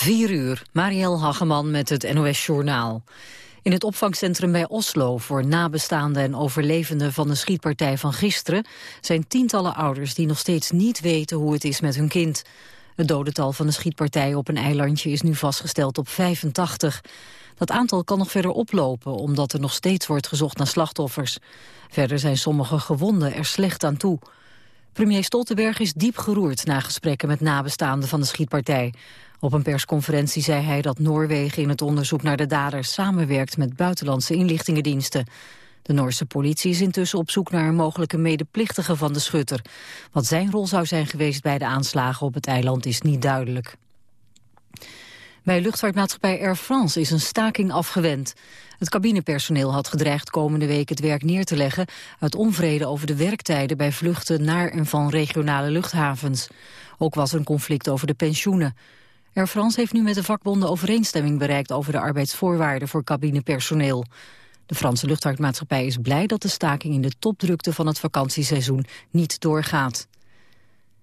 4 uur, Marielle Hageman met het NOS Journaal. In het opvangcentrum bij Oslo voor nabestaanden en overlevenden van de schietpartij van gisteren zijn tientallen ouders die nog steeds niet weten hoe het is met hun kind. Het dodental van de schietpartij op een eilandje is nu vastgesteld op 85. Dat aantal kan nog verder oplopen omdat er nog steeds wordt gezocht naar slachtoffers. Verder zijn sommige gewonden er slecht aan toe. Premier Stoltenberg is diep geroerd na gesprekken met nabestaanden van de schietpartij. Op een persconferentie zei hij dat Noorwegen in het onderzoek naar de daders samenwerkt met buitenlandse inlichtingendiensten. De Noorse politie is intussen op zoek naar een mogelijke medeplichtige van de schutter. Wat zijn rol zou zijn geweest bij de aanslagen op het eiland is niet duidelijk. Bij luchtvaartmaatschappij Air France is een staking afgewend. Het cabinepersoneel had gedreigd komende week het werk neer te leggen... uit onvrede over de werktijden bij vluchten naar en van regionale luchthavens. Ook was er een conflict over de pensioenen. Air France heeft nu met de vakbonden overeenstemming bereikt... over de arbeidsvoorwaarden voor cabinepersoneel. De Franse luchtvaartmaatschappij is blij dat de staking in de topdrukte van het vakantieseizoen niet doorgaat.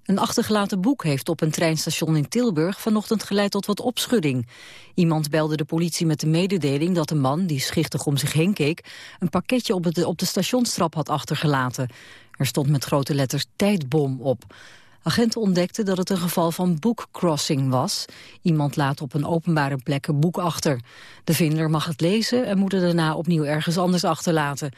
Een achtergelaten boek heeft op een treinstation in Tilburg vanochtend geleid tot wat opschudding. Iemand belde de politie met de mededeling dat een man, die schichtig om zich heen keek, een pakketje op, het, op de stationstrap had achtergelaten. Er stond met grote letters tijdbom op. Agenten ontdekten dat het een geval van bookcrossing was. Iemand laat op een openbare plek een boek achter. De vinder mag het lezen en moet het daarna opnieuw ergens anders achterlaten.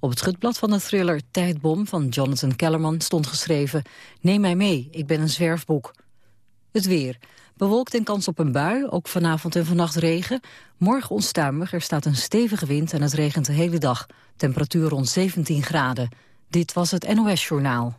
Op het schutblad van de thriller Tijdbom van Jonathan Kellerman stond geschreven... Neem mij mee, ik ben een zwerfboek. Het weer. Bewolkt en kans op een bui, ook vanavond en vannacht regen. Morgen onstuimig, er staat een stevige wind en het regent de hele dag. Temperatuur rond 17 graden. Dit was het NOS Journaal.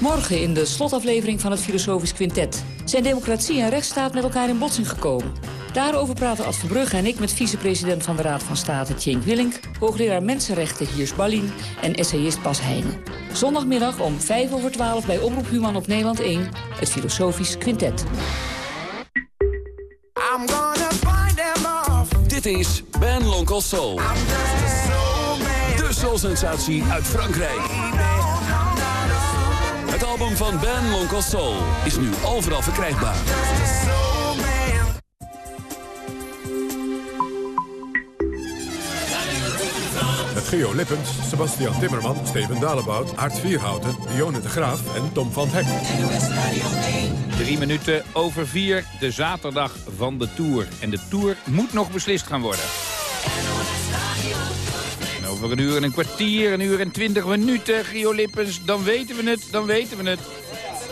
Morgen in de slotaflevering van het Filosofisch Quintet... zijn democratie en rechtsstaat met elkaar in botsing gekomen. Daarover praten Ad Verbrugge en ik met vicepresident van de Raad van State Tjenk Willink... hoogleraar Mensenrechten Hiers Ballin en essayist Bas Heijnen. Zondagmiddag om 5 over 12 bij Omroep Human op Nederland 1... het Filosofisch Quintet. Dit is Ben Lonkel Soul. De soul-sensatie uit Frankrijk. Het album van Ben Lonkel Soul is nu overal verkrijgbaar. Met Geo Lippens, Sebastian Timmerman, Steven Dalebout, Art Vierhouten, Dionne de Graaf en Tom van Hek. Drie minuten over vier, de zaterdag van de Tour. En de Tour moet nog beslist gaan worden. Over een uur en een kwartier, een uur en twintig minuten, Gio Lippens, dan weten we het, dan weten we het.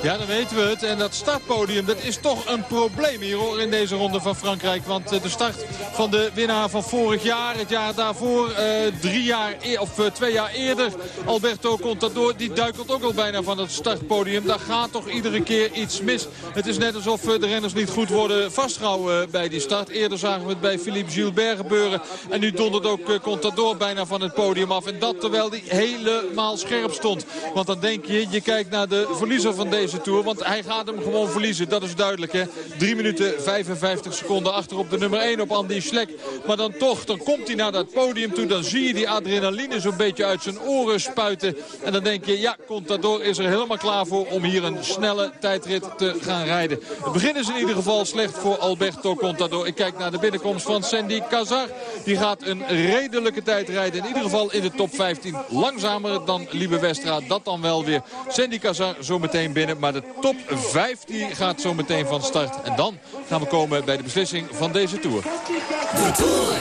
Ja, dan weten we het. En dat startpodium, dat is toch een probleem hier hoor, in deze ronde van Frankrijk. Want eh, de start van de winnaar van vorig jaar, het jaar daarvoor, uh, drie jaar, e- of uh, twee jaar eerder, Alberto Contador, die duikelt ook al bijna van het startpodium. Daar gaat toch iedere keer iets mis. Het is net alsof de renners niet goed worden vastgehouden bij die start. Eerder zagen we het bij Philippe Gilbert gebeuren. En nu dondert ook Contador bijna van het podium af. En dat terwijl hij helemaal scherp stond. Want dan denk je, je kijkt naar de verliezer van deze Tour. Want hij gaat hem gewoon verliezen. Dat is duidelijk. Hè? 3 minuten 55 seconden achter op de nummer 1 op Andy Schlek. Maar dan toch, dan komt hij naar dat podium toe. Dan zie je die adrenaline zo'n beetje uit zijn oren spuiten. En dan denk je, ja, Contador is er helemaal klaar voor om hier een snelle tijdrit te gaan rijden. Het begin is in ieder geval slecht voor Alberto Contador. Ik kijk naar de binnenkomst van Sandy Cazar. Die gaat een redelijke tijd rijden. In ieder geval in de top 15. Langzamer dan Liebe Westra. Dat dan wel weer. Sandy Cazar zo meteen binnen. Maar de top 5 die gaat zo meteen van start. En dan gaan we komen bij de beslissing van deze Tour. De Tour.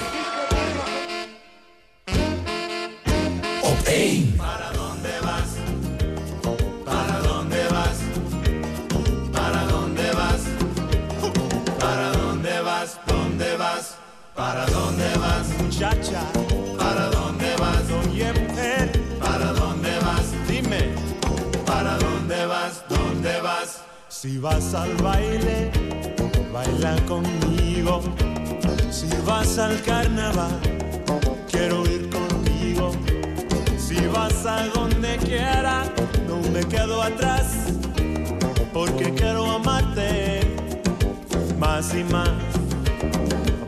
Op 1. ¿Para Si vas al baile, baila conmigo. Si vas al carnaval, quiero ir contigo. Si vas a donde quiera, no me quedo atrás, porque quiero amarte más y más.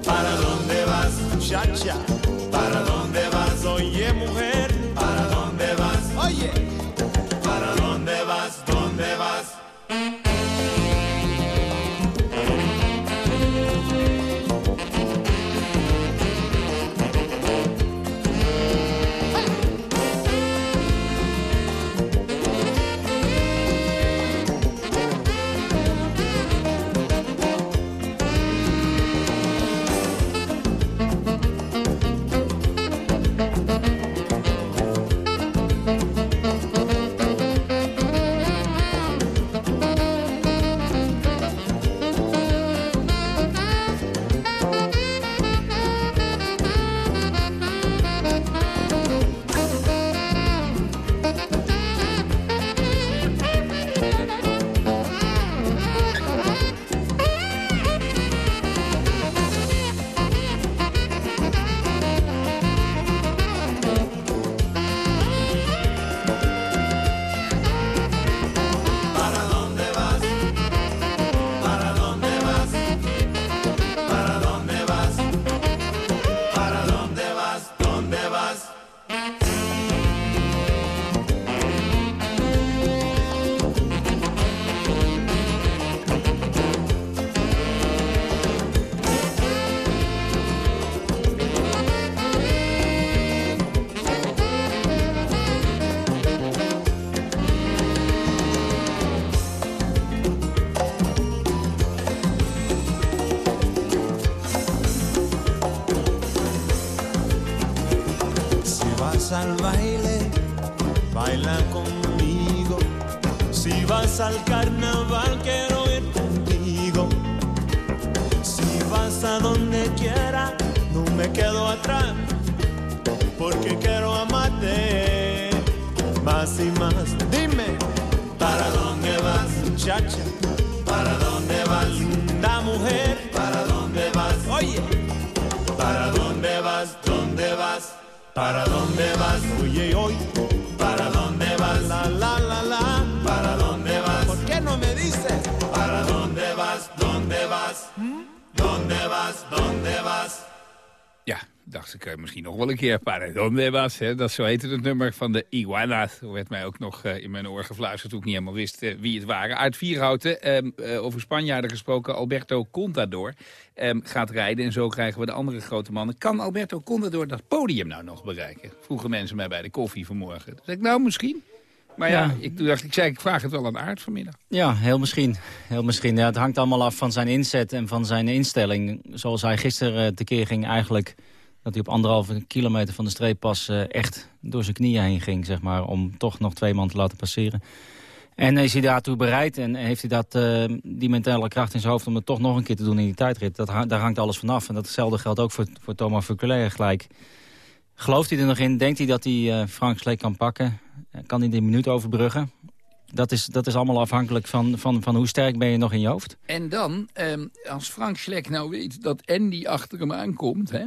¿Para dónde vas, chacha? ¿Para dónde vas, oye mujer? ¿Para dónde vas? Oye, hoy. ¿Para dónde vas? La, la, la, la. ¿Para dónde vas? ¿Por qué no me dices? ¿Para dónde vas? ¿Dónde vas? ¿Dónde vas? ¿Dónde vas? Ja, dacht ik eh, misschien nog wel een keer. Paradonde was, hè? dat zo heette het nummer van de Iguana's. Er werd mij ook nog eh, in mijn oor gefluisterd toen ik niet helemaal wist eh, wie het waren. Uit Vierhouten, ehm, eh, over Spanjaarden gesproken, Alberto Contador ehm, gaat rijden. En zo krijgen we de andere grote mannen. Kan Alberto Contador dat podium nou nog bereiken? Vroegen mensen mij bij de koffie vanmorgen. Toen zei ik, nou misschien. Maar ja, Ja. ik, dacht ik, zei, ik vraag het wel aan Aard vanmiddag. Ja, heel misschien. Heel misschien. Ja, het hangt allemaal af van zijn inzet en van zijn instelling. Zoals hij gisteren tekeer ging eigenlijk... dat hij op anderhalve kilometer van de streep pas eh, echt door zijn knieën heen ging... Zeg maar, om toch nog twee man te laten passeren. En is hij daartoe bereid en heeft hij dat, eh, die mentale kracht in zijn hoofd... om het toch nog een keer te doen in die tijdrit? Dat, daar hangt alles vanaf. En datzelfde geldt ook voor, voor Thomas Verculer gelijk. Gelooft hij er nog in? Denkt hij dat hij eh, Frank Sleek kan pakken? Kan hij de minuut overbruggen? Dat is, dat is allemaal afhankelijk van, van, van hoe sterk ben je nog in je hoofd. En dan, ehm, als Frank Schlek nou weet dat Andy achter hem aankomt... Hè,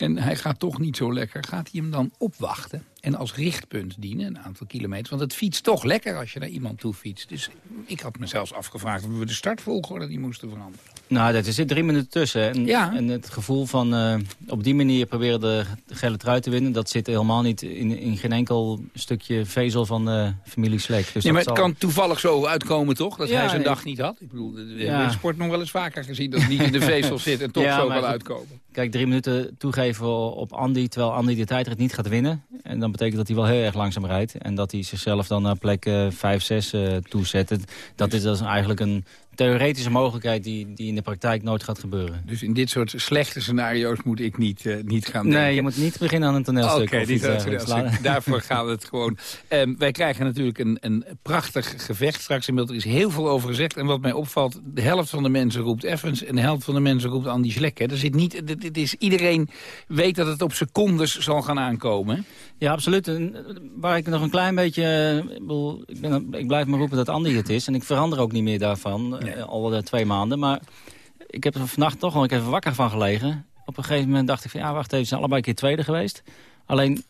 en hij gaat toch niet zo lekker, gaat hij hem dan opwachten... en als richtpunt dienen, een aantal kilometers. Want het fietst toch lekker als je naar iemand toe fietst. Dus ik had me zelfs afgevraagd of we de startvolgorde die moesten veranderen. Nou, er zit drie minuten tussen. En, Ja. en het gevoel van eh, op die manier proberen de, de gele trui te winnen... dat zit helemaal niet in, in geen enkel stukje vezel van de familie Sleek. Dus nee, maar het zal- kan toevallig zo uitkomen, toch? Dat Ja, hij zijn dag niet had. Ik bedoel, we Ja. hebben de sport nog wel eens vaker gezien... dat het niet in de vezel zit en toch zo wel uitkomen. Kijk, drie minuten toegeven op Andy, terwijl Andy de tijdrit niet gaat winnen. En dan betekent dat hij wel heel erg langzaam rijdt. En dat hij zichzelf dan naar plek eh, 5, 6 eh, toezet. Dat is dus eigenlijk een theoretische mogelijkheid die, die in de praktijk nooit gaat gebeuren. Dus in dit soort slechte scenario's moet ik niet, eh, niet gaan denken. Nee, je moet niet beginnen aan een toneelstuk. Oké. Daarvoor gaan we het gewoon. Ehm, wij krijgen natuurlijk een, een prachtig gevecht straks in beeld. Er is heel veel over gezegd. En wat mij opvalt, de helft van de mensen roept Evans... en de helft van de mensen roept Andy Schlek. Hè. Er zit niet, dit, is, iedereen weet dat het op secondes zal gaan aankomen. hè? Ja, absoluut. En, eh, waar ik nog een klein beetje... eh, Ik, bedoel, ik, ben, ik blijf maar roepen dat Andy het is. En ik verander ook niet meer daarvan, eh, al de twee maanden. Maar ik heb er vannacht toch al even wakker van gelegen. Op een gegeven moment dacht ik van ja, wacht even, ze zijn allebei een keer tweede geweest. Alleen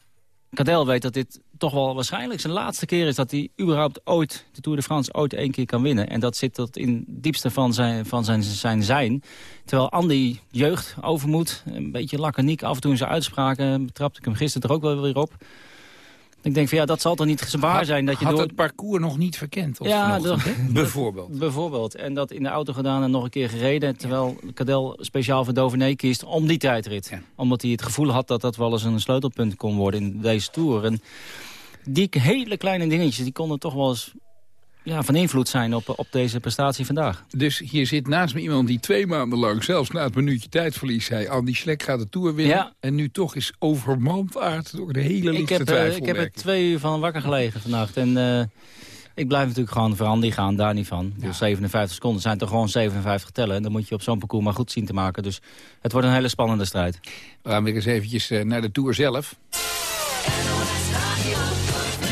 Cadel weet dat dit toch wel waarschijnlijk zijn laatste keer is... dat hij überhaupt ooit de Tour de France ooit één keer kan winnen. En dat zit tot in het diepste van zijn, van zijn, zijn zijn. Terwijl Andy jeugd, overmoed, een beetje lakoniek af en toe in zijn uitspraken... trapte ik hem gisteren er ook wel weer op... Ik denk van ja, dat zal toch niet waar zijn. Dat je had door... het parcours nog niet verkend? Of ja, nog, bijvoorbeeld. Bijvoorbeeld. En dat in de auto gedaan en nog een keer gereden. Terwijl Cadel speciaal voor Dauphiné kiest om die tijdrit. Omdat hij het gevoel had dat dat wel eens een sleutelpunt kon worden in deze Tour. En die hele kleine dingetjes, die konden toch wel eens ja, van invloed zijn op, op deze prestatie vandaag. Dus hier zit naast me iemand die twee maanden lang, zelfs na het minuutje tijdverlies, zei... Andy Schlek gaat de Tour winnen. Ja. En nu toch is overmand aard door de hele lichte ik heb, uh, Ik heb er twee uur van wakker gelegen vannacht. En uh, ik blijf natuurlijk gewoon voor Andy gaan, daar niet van. Ja. Dus 57 seconden zijn toch gewoon 57 tellen. En dan moet je op zo'n parcours maar goed zien te maken. Dus het wordt een hele spannende strijd. We gaan weer eens eventjes naar de Tour zelf.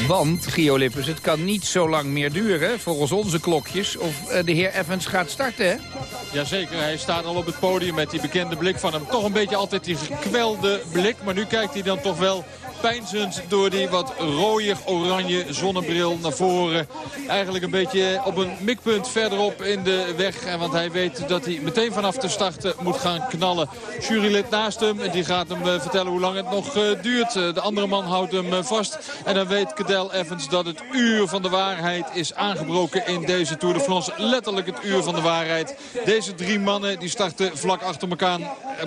Want, Gio Lippers, het kan niet zo lang meer duren, volgens onze klokjes, of uh, de heer Evans gaat starten, hè? Jazeker, hij staat al op het podium met die bekende blik van hem. Toch een beetje altijd die gekwelde blik, maar nu kijkt hij dan toch wel pijnzend door die wat rooiig-oranje zonnebril naar voren. Eigenlijk een beetje op een mikpunt verderop in de weg. Want hij weet dat hij meteen vanaf de start moet gaan knallen. Jurylid naast hem en die gaat hem eh, vertellen hoe lang het nog eh, duurt. Eh, de andere man houdt hem vast. En dan weet Cadel Evans dat het uur van de waarheid is aangebroken in deze Tour de France. Letterlijk het uur van de waarheid. Deze drie mannen die starten vlak achter elkaar,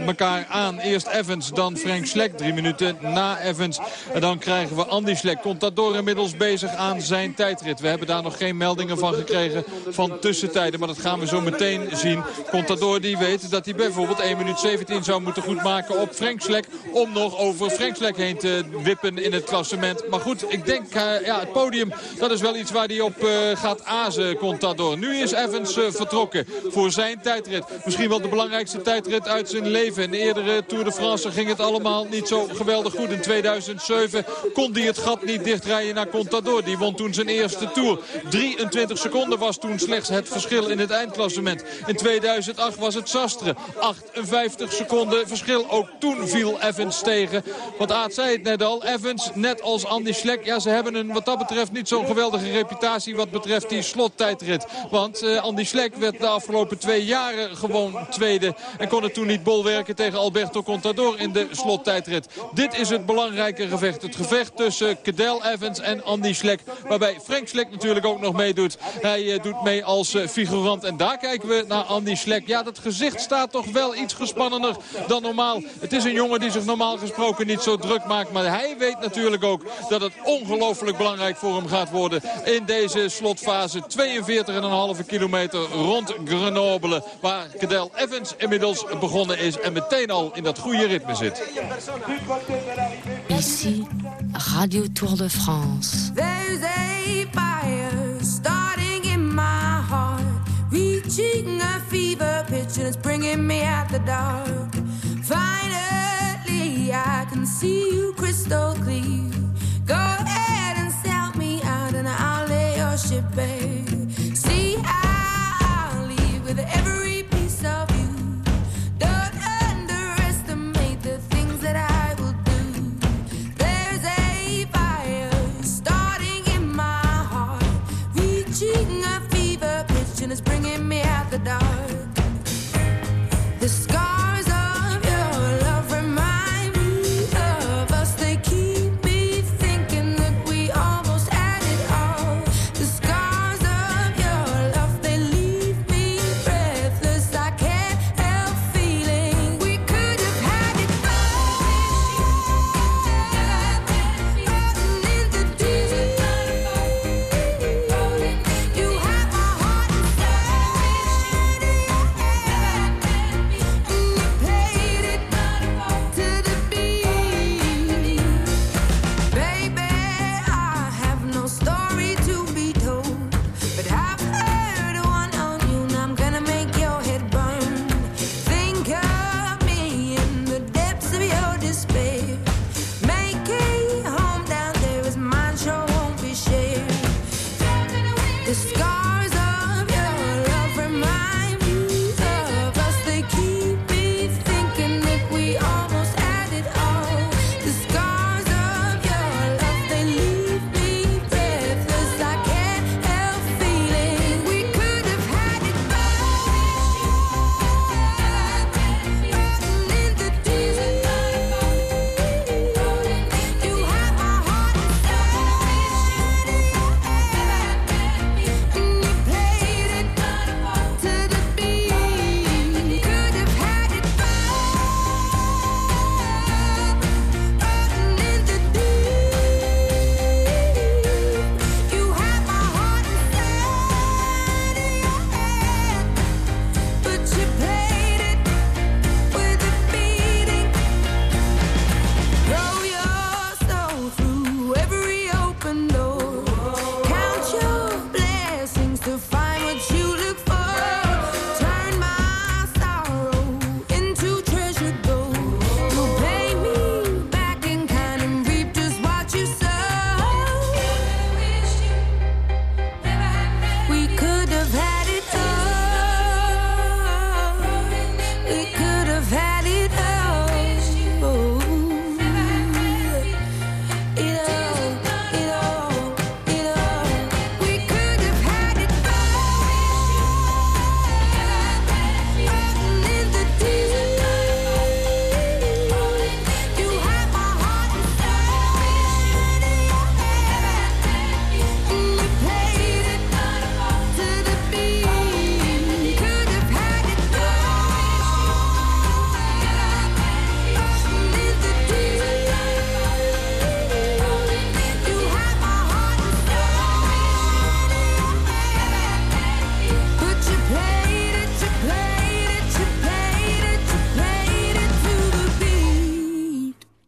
elkaar aan. Eerst Evans, dan Frank Slek. Drie minuten na Evans en dan krijgen we Andy Slek. Contador inmiddels bezig aan zijn tijdrit. We hebben daar nog geen meldingen van gekregen van tussentijden. Maar dat gaan we zo meteen zien. Contador die weet dat hij bijvoorbeeld 1 minuut 17 zou moeten goedmaken op Frank Slek. Om nog over Frank Slek heen te wippen in het klassement. Maar goed, ik denk uh, ja, het podium dat is wel iets waar hij op uh, gaat azen, Contador. Nu is Evans uh, vertrokken voor zijn tijdrit. Misschien wel de belangrijkste tijdrit uit zijn leven. In de eerdere Tour de France ging het allemaal niet zo geweldig goed in 2000. 2007 kon hij het gat niet dichtrijden naar Contador. Die won toen zijn eerste Tour. 23 seconden was toen slechts het verschil in het eindklassement. In 2008 was het Sastre. 58 seconden verschil. Ook toen viel Evans tegen. Want Aad zei het net al. Evans, net als Andy Schlek. Ja, ze hebben een wat dat betreft niet zo'n geweldige reputatie wat betreft die slottijdrit. Want uh, Andy Schlek werd de afgelopen twee jaren gewoon tweede. En kon het toen niet bolwerken tegen Alberto Contador in de slottijdrit. Dit is het belangrijke Het gevecht tussen Cadel Evans en Andy Schlek. Waarbij Frank Schlek natuurlijk ook nog meedoet. Hij uh, doet mee als uh, figurant. En daar kijken we naar Andy Schlek. Ja, dat gezicht staat toch wel iets gespannener dan normaal. Het is een jongen die zich normaal gesproken niet zo druk maakt. Maar hij weet natuurlijk ook dat het ongelooflijk belangrijk voor hem gaat worden. In deze slotfase 42,5 kilometer rond Grenoble. Waar Cadel Evans inmiddels begonnen is. En meteen al in dat goede ritme zit. Ici, Radio Tour de France. There's a fire starting in my heart, reaching a fever pitch and it's bringing me out the dark. Finally, I can see you crystal clear.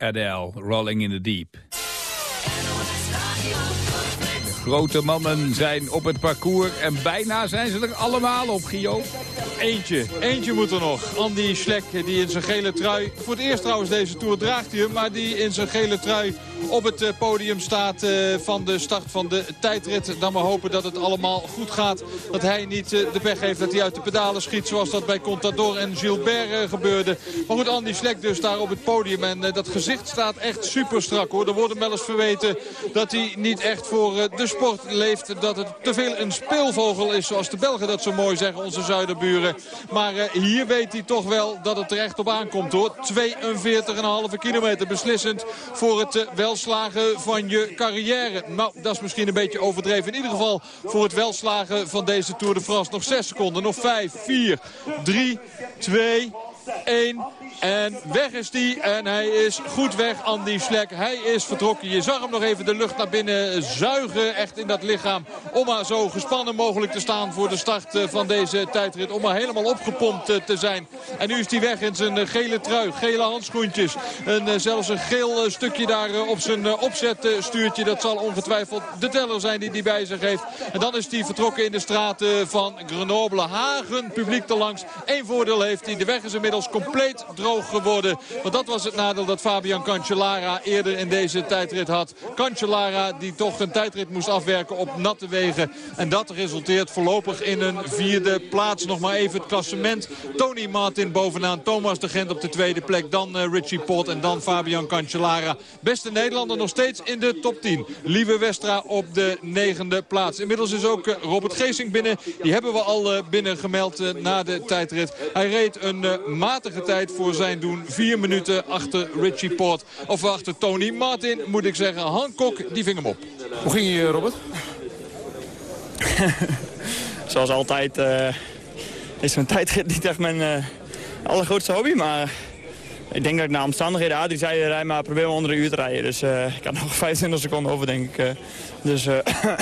Adele, Rolling in the Deep. De grote mannen zijn op het parcours en bijna zijn ze er allemaal op, Gio. Eentje, eentje moet er nog. Andy Schlek, die in zijn gele trui... Voor het eerst trouwens deze Tour draagt hij hem... maar die in zijn gele trui op het eh, podium staat eh, van de start van de tijdrit. Dan maar hopen dat het allemaal goed gaat. Dat hij niet eh, de pech heeft dat hij uit de pedalen schiet... zoals dat bij Contador en Gilbert gebeurde. Maar goed, Andy Schlek dus daar op het podium. En dat gezicht staat echt super strak hoor. Er wordt hem wel eens verweten dat hij niet echt voor de sport leeft. Dat het te veel een speelvogel is, zoals de Belgen dat zo mooi zeggen, onze zuiderburen. Maar hier weet hij toch wel dat het er echt op aankomt hoor. 42,5 kilometer beslissend voor het welslagen van je carrière. Nou, dat is misschien een beetje overdreven. In ieder geval voor het welslagen van deze Tour de France. Nog 6 seconden, nog 5, 4, 3, 2, 1. En weg is hij. En hij is goed weg, Andy Schlek. Hij is vertrokken. Je zag hem nog even de lucht naar binnen zuigen. Echt in dat lichaam. Om maar zo gespannen mogelijk te staan voor de start eh, van deze tijdrit. Om maar helemaal opgepompt eh, te zijn. En nu is hij weg in zijn eh, gele trui. Gele handschoentjes. En zelfs een geel stukje daar op zijn opzetstuurtje. Dat zal ongetwijfeld de teller zijn die hij bij zich heeft. En dan is hij vertrokken in de straten van Grenoble. Hagen, publiek te langs. Eén voordeel heeft hij. De weg is inmiddels compleet droog geworden. Want dat was het nadeel dat Fabian Cancellara eerder in deze tijdrit had. Cancellara die toch een tijdrit moest afwerken op natte wegen. En dat resulteert voorlopig in een vierde plaats. Nog maar even het klassement. Tony Martin bovenaan. Thomas de Gent op de tweede plek. Dan uh, Richie Pot en dan Fabian Cancellara. Beste Nederlander nog steeds in de top 10. Lieve Westra op de negende plaats. Inmiddels is ook uh, Robert Geesing binnen. Die hebben we al uh, binnen gemeld na de tijdrit. Hij reed een matige tijd voor zijn zijn doen. Vier minuten achter Richie Port. Of achter Tony Martin, moet ik zeggen. Hancock, die ving hem op. Hoe ging je, Robert? Zoals altijd uh, is zo'n tijdrit niet echt mijn uh, allergrootste hobby. Maar ik denk dat ik naar omstandigheden... had. die zei, rij maar, probeer maar onder een uur te rijden. Dus uh, ik had nog 25 seconden over, denk ik. dus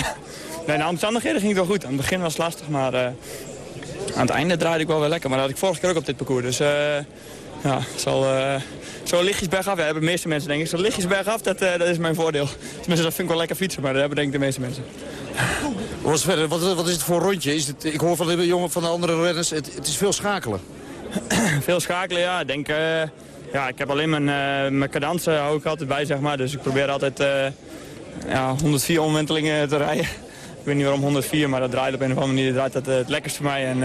nee, naar omstandigheden ging het wel goed. Aan het begin was het lastig, maar... aan het einde draaide ik wel weer lekker. Maar dat had ik vorige keer ook op dit parcours. Dus ja, zo, uh, zo lichtjes bergaf. Ja, hebben de meeste mensen denk ik. Zo lichtjes bergaf, dat, uh, dat is mijn voordeel. Tenminste, dat vind ik wel lekker fietsen, maar dat hebben denk ik de meeste mensen. Wat is, verder, wat, wat is het voor rondje? Is het, ik hoor van de jongen van de andere renners, het, het is veel schakelen. veel schakelen, ja. Ik denk, uh, ja, ik heb alleen mijn, mijn cadans hou ik altijd bij, zeg maar. Dus ik probeer altijd ja, 104 omwentelingen te rijden. Ik weet niet waarom 104, maar dat draait op een of andere manier draait dat, het lekkerst voor mij. En,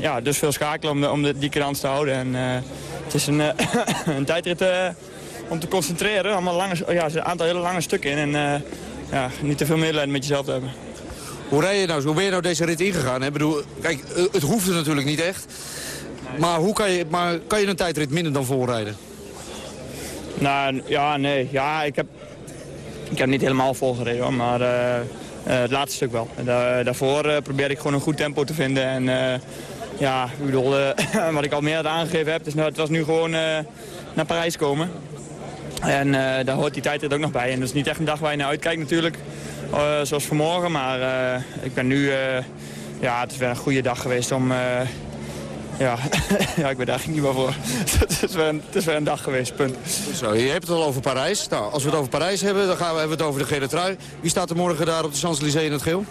ja, dus veel schakelen om, de, om de, die krant te houden. En, uh, het is een, uh, een tijdrit om te concentreren. Allemaal lange, ja, een aantal hele lange stukken in. En ja, niet te veel medelijden met jezelf te hebben. Hoe, rij je nou, hoe ben je nou deze rit ingegaan? Ik bedoel, kijk, het hoeft natuurlijk niet echt. Maar, hoe kan, je, maar kan je een tijdrit minder dan volrijden? Nou, ja, nee. Ja, ik heb, ik heb niet helemaal volgereden, hoor, maar... Eh, het laatste stuk wel. daarvoor eh, probeer ik gewoon een goed tempo te vinden. En eh, ja, wat ik al meer aangegeven heb, is, nou, het was nu gewoon naar Parijs komen. En daar hoort die tijdrit ook nog bij. En dat is niet echt een dag waar je naar uitkijkt natuurlijk. zoals vanmorgen. Maar ik ben nu... ja, het is weer een goede dag geweest om ja, ja ik ben daar niet meer voor. het, is weer een, het is weer een dag geweest, punt. Zo, je hebt het al over Parijs. Nou, als we het over Parijs hebben, dan gaan we, hebben we het over de gele trui. Wie staat er morgen daar op de Champs-Élysées in het geel?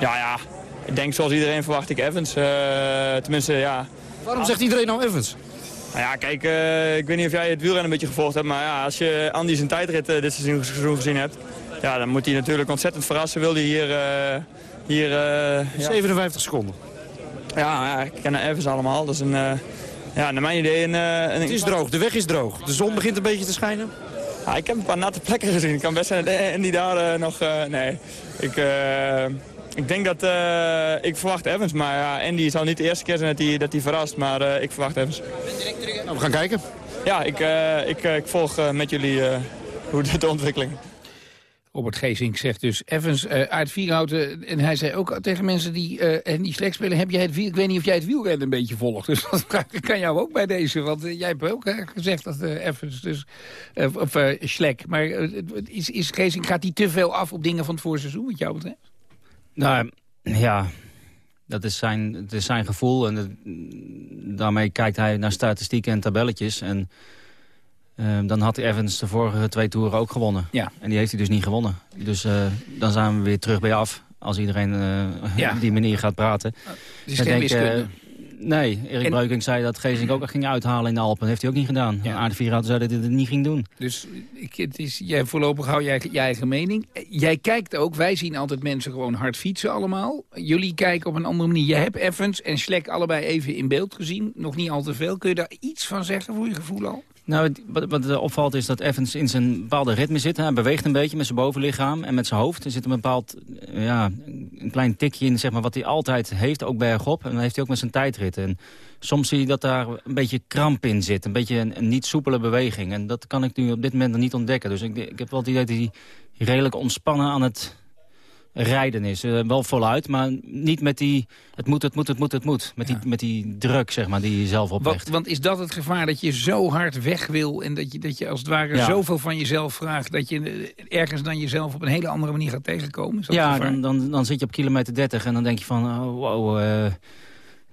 Ja, ja. Ik denk zoals iedereen verwacht ik Evans. Uh, tenminste, ja. Waarom zegt iedereen nou Evans? Nou ja, kijk, uh, ik weet niet of jij het wielrennen een beetje gevolgd hebt. Maar ja, als je Andy zijn tijdrit uh, dit seizoen gezien hebt... Ja, dan moet hij natuurlijk ontzettend verrassen. Wil hij hier... hier 57 ja. seconden. Ja, ik ken Evans allemaal. Dat is een, uh, ja, naar mijn idee een, uh, een... Het is droog, de weg is droog. De zon begint een beetje te schijnen. Ja, ik heb een paar natte plekken gezien. Ik kan best zijn en die daar uh, nog... nee, ik, ik denk dat... ik verwacht Evans, maar ja, Andy zal niet de eerste keer zijn dat hij, dat hij verrast. Maar ik verwacht Evans. Nou, we gaan kijken. Ja, ik, ik, ik volg met jullie hoe de, de ontwikkeling. Robert Geesink zegt dus Evans uh, uit Vierhouten. En hij zei ook tegen mensen die, uh, die slecht spelen... Heb jij het wiel, ik weet niet of jij het wielrennen een beetje volgt. Dus dat kan jou ook bij deze. Want uh, jij hebt ook gezegd dat Evans dus... of Schlek. Maar is, is Geesink, gaat hij te veel af op dingen van het voorseizoen wat jou betreft? Nou, ja... Dat is zijn, het is zijn gevoel en daarmee kijkt hij naar statistieken en tabelletjes. En Ehm, dan had Evans de vorige twee toeren ook gewonnen. Ja. En die heeft hij dus niet gewonnen. Dus eh, dan zijn we weer terug bij af. Als iedereen eh, Ja. op die manier gaat praten. Is Ik geen denk, eh, nee, Erik En- Breukink zei dat Geesink ook ging uithalen in de Alpen. heeft hij ook niet gedaan. Ja. Aarde Vierhouten zei dat hij het niet ging doen. Dus ik, het is, jij, voorlopig hou jij je eigen mening. Jij kijkt ook, wij zien altijd mensen gewoon hard fietsen allemaal. Jullie kijken op een andere manier. Je hebt Evans en Slek allebei even in beeld gezien. Nog niet al te veel. Kun je daar iets van zeggen voor je gevoel al? Nou, wat, wat opvalt is dat Evans in zijn bepaalde ritme zit. Hij beweegt een beetje met zijn bovenlichaam en met zijn hoofd. Er zit een bepaald, eh, ja, een klein tikje in, zeg maar, wat hij altijd heeft, ook bergop. En dat heeft hij ook met zijn tijdrit. En soms zie je dat daar een beetje kramp in zit. Een beetje een, een niet soepele beweging. En dat kan ik nu op dit moment nog niet ontdekken. Dus ik, ik heb wel het idee dat hij redelijk ontspannen aan het rijden is. Eh, wel voluit, maar niet met die... Het moet, het moet, het moet, het moet. Met, die, met die druk, zeg maar, die je zelf oplegt. Want, want is dat het gevaar dat je zo hard weg wil... en dat je, dat je als het ware Ja. zoveel van jezelf vraagt... dat je eh, ergens dan jezelf op een hele andere manier gaat tegenkomen? Is dat het Ja, dan, dan, dan zit je op kilometer 30 en dan denk je van... oh, wow, eh,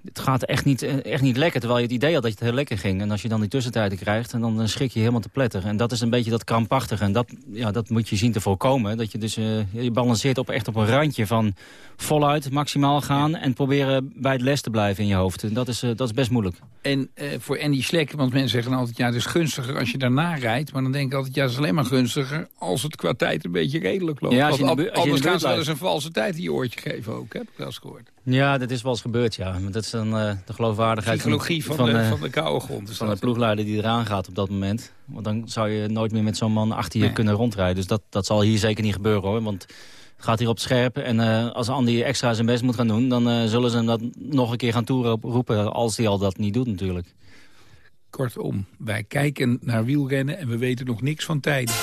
het gaat echt niet, eh, echt niet lekker. Terwijl je het idee had dat het heel lekker ging. En als je dan die tussentijden krijgt, en dan schrik je helemaal te pletter. En dat is een beetje dat krampachtige. En dat, ja, dat moet je zien te voorkomen. Dat je dus eh, je balanceert op, echt op een randje van voluit, maximaal gaan... en proberen bij het les te blijven in je hoofd. En dat is, eh, dat is best moeilijk. En voor Andy Slek, want mensen zeggen altijd... ja, het is gunstiger als je daarna rijdt. Maar dan denk ik altijd, ja, het is alleen maar gunstiger... als het qua tijd een beetje redelijk loopt. Ja, als je in de als je in de anders gaan ze wel eens een valse tijd in je oortje geven ook, heb ik wel eens gehoord. Ja, dat is wel eens gebeurd, ja. Maar dat is dan eh, de geloofwaardigheid Psychologie van, de, eh, van de koude grond. van dat. de ploegleider die eraan gaat op dat moment. Want dan zou je nooit meer met zo'n man achter je Nee. kunnen rondrijden. Dus dat, dat zal hier zeker niet gebeuren hoor. Want het gaat hier op scherp. En eh, als Andy extra zijn best moet gaan doen... dan zullen ze hem dat nog een keer gaan toeroepen... als hij al dat niet doet natuurlijk. Kortom, wij kijken naar wielrennen en we weten nog niks van tijden.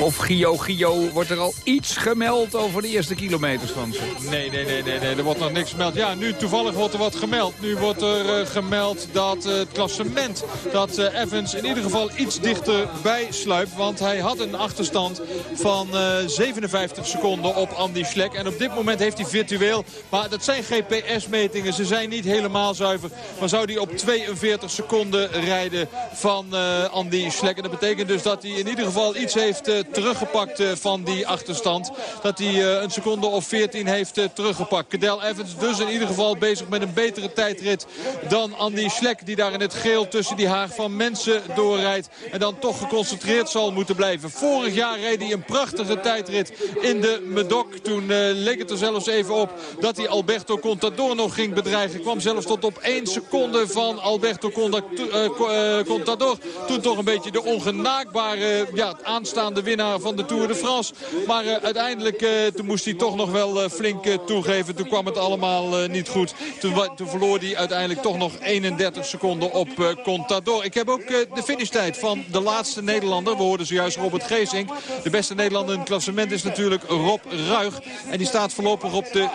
Of Gio, Gio, wordt er al iets gemeld over de eerste kilometers van ze? Nee, nee, nee, nee, nee, er wordt nog niks gemeld. Ja, nu toevallig wordt er wat gemeld. Nu wordt er eh, gemeld dat eh, het klassement, dat eh, Evans in ieder geval iets dichterbij sluipt. Want hij had een achterstand van eh, 57 seconden op Andy Schlek. En op dit moment heeft hij virtueel, maar dat zijn GPS-metingen. Ze zijn niet helemaal zuiver. Maar zou hij op 42 seconden rijden van Andy Schlek. En dat betekent dus dat hij in ieder geval iets heeft teruggepakt eh, van die achterstand. Dat hij eh, een seconde of 14 heeft eh, teruggepakt. Cadel Evans dus in ieder geval bezig met een betere tijdrit dan Andy Schlek. Die daar in het geel tussen die haag van mensen doorrijdt. En dan toch geconcentreerd zal moeten blijven. Vorig jaar reed hij een prachtige tijdrit in de Medoc. Toen leek het er zelfs even op dat hij Alberto Contador nog ging bedreigen. Kwam zelfs tot op 1 seconde van Alberto Contador. Toen toch een beetje de ongenaakbare ja, aanstaande winnaar van de Tour de France. Maar eh, uiteindelijk eh, toen moest hij toch nog wel eh, flink toegeven. Toen kwam het allemaal niet goed. Toen, verloor hij uiteindelijk toch nog 31 seconden op Contador. Ik heb ook de finishtijd van de laatste Nederlander. We hoorden zojuist Robert Geesink. De beste Nederlander in het klassement is natuurlijk Rob Ruig. En die staat voorlopig op de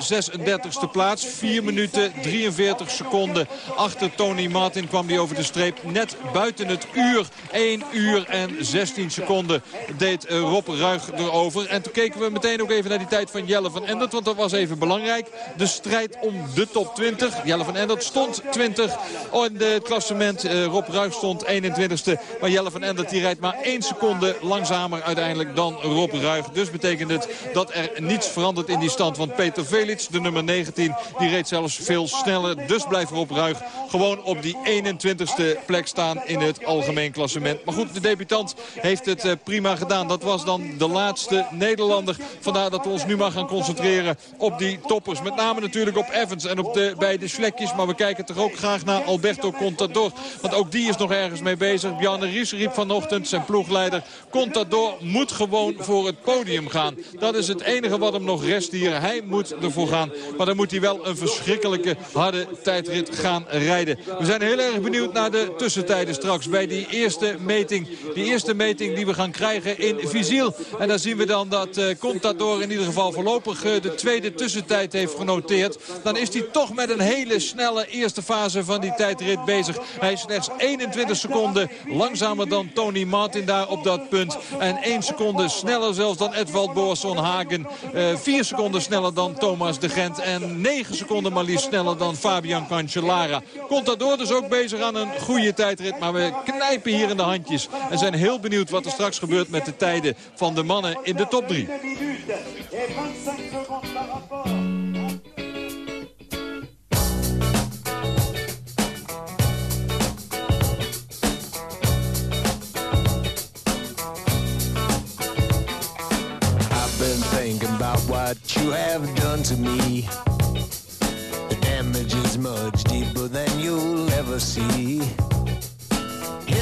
36e plaats. 4 minuten 43 seconden achter Tony Martin kwam hij over de streep. Net buiten het uur. 1 uur en 16 seconden deed Rob Ruig erover. En toen keken we meteen ook even naar die tijd van Jelle van Endert. Want dat was even belangrijk. De strijd om de top 20. Jelle van Endert stond 20 in het klassement. Eh, Rob Ruig stond 21ste. Maar Jelle van Endert die rijdt maar 1 seconde langzamer uiteindelijk dan Rob Ruig. Dus betekent het dat er niets verandert in die stand. Want Peter Velits, de nummer 19, die reed zelfs veel sneller. Dus blijft Rob Ruig gewoon op die 21ste plek staan in het algemeen klassement. Maar goed, de debutant heeft het eh, prima gedaan. Dat was dan de laatste Nederlander. Vandaar dat we ons nu maar gaan concentreren op die toppers. Met name natuurlijk op Evans en op de beide vlekjes. Maar we kijken toch ook graag naar Alberto Contador. Want ook die is nog ergens mee bezig. Bjarne Ries riep vanochtend, zijn ploegleider. Contador moet gewoon voor het podium gaan. Dat is het enige wat hem nog rest hier. Hij moet ervoor gaan. Maar dan moet hij wel een verschrikkelijke harde tijdrit gaan rijden. We zijn heel erg benieuwd naar de tussentijden straks. Bij die eerste meting. Die eerste meting die we gaan krijgen in Vizil. En daar zien we dan dat uh, Contador in ieder geval voorlopig de tweede tussentijd heeft genoteerd. Dan is hij toch met een hele snelle eerste fase van die tijdrit bezig. Hij is slechts 21 seconden langzamer dan Tony Martin daar op dat punt. En 1 seconde sneller zelfs dan Edvald Boasson Hagen. 4 seconden sneller dan Thomas de Gent. En 9 seconden maar liefst sneller dan Fabian Cancellara. Contador dus ook bezig aan een goede tijdrit. Maar we knijpen hier in de handjes. En zijn heel benieuwd wat er straks gebeurt met de tijden van de mannen in de top 3. about what you have done to me. The damage is much deeper than you'll ever see.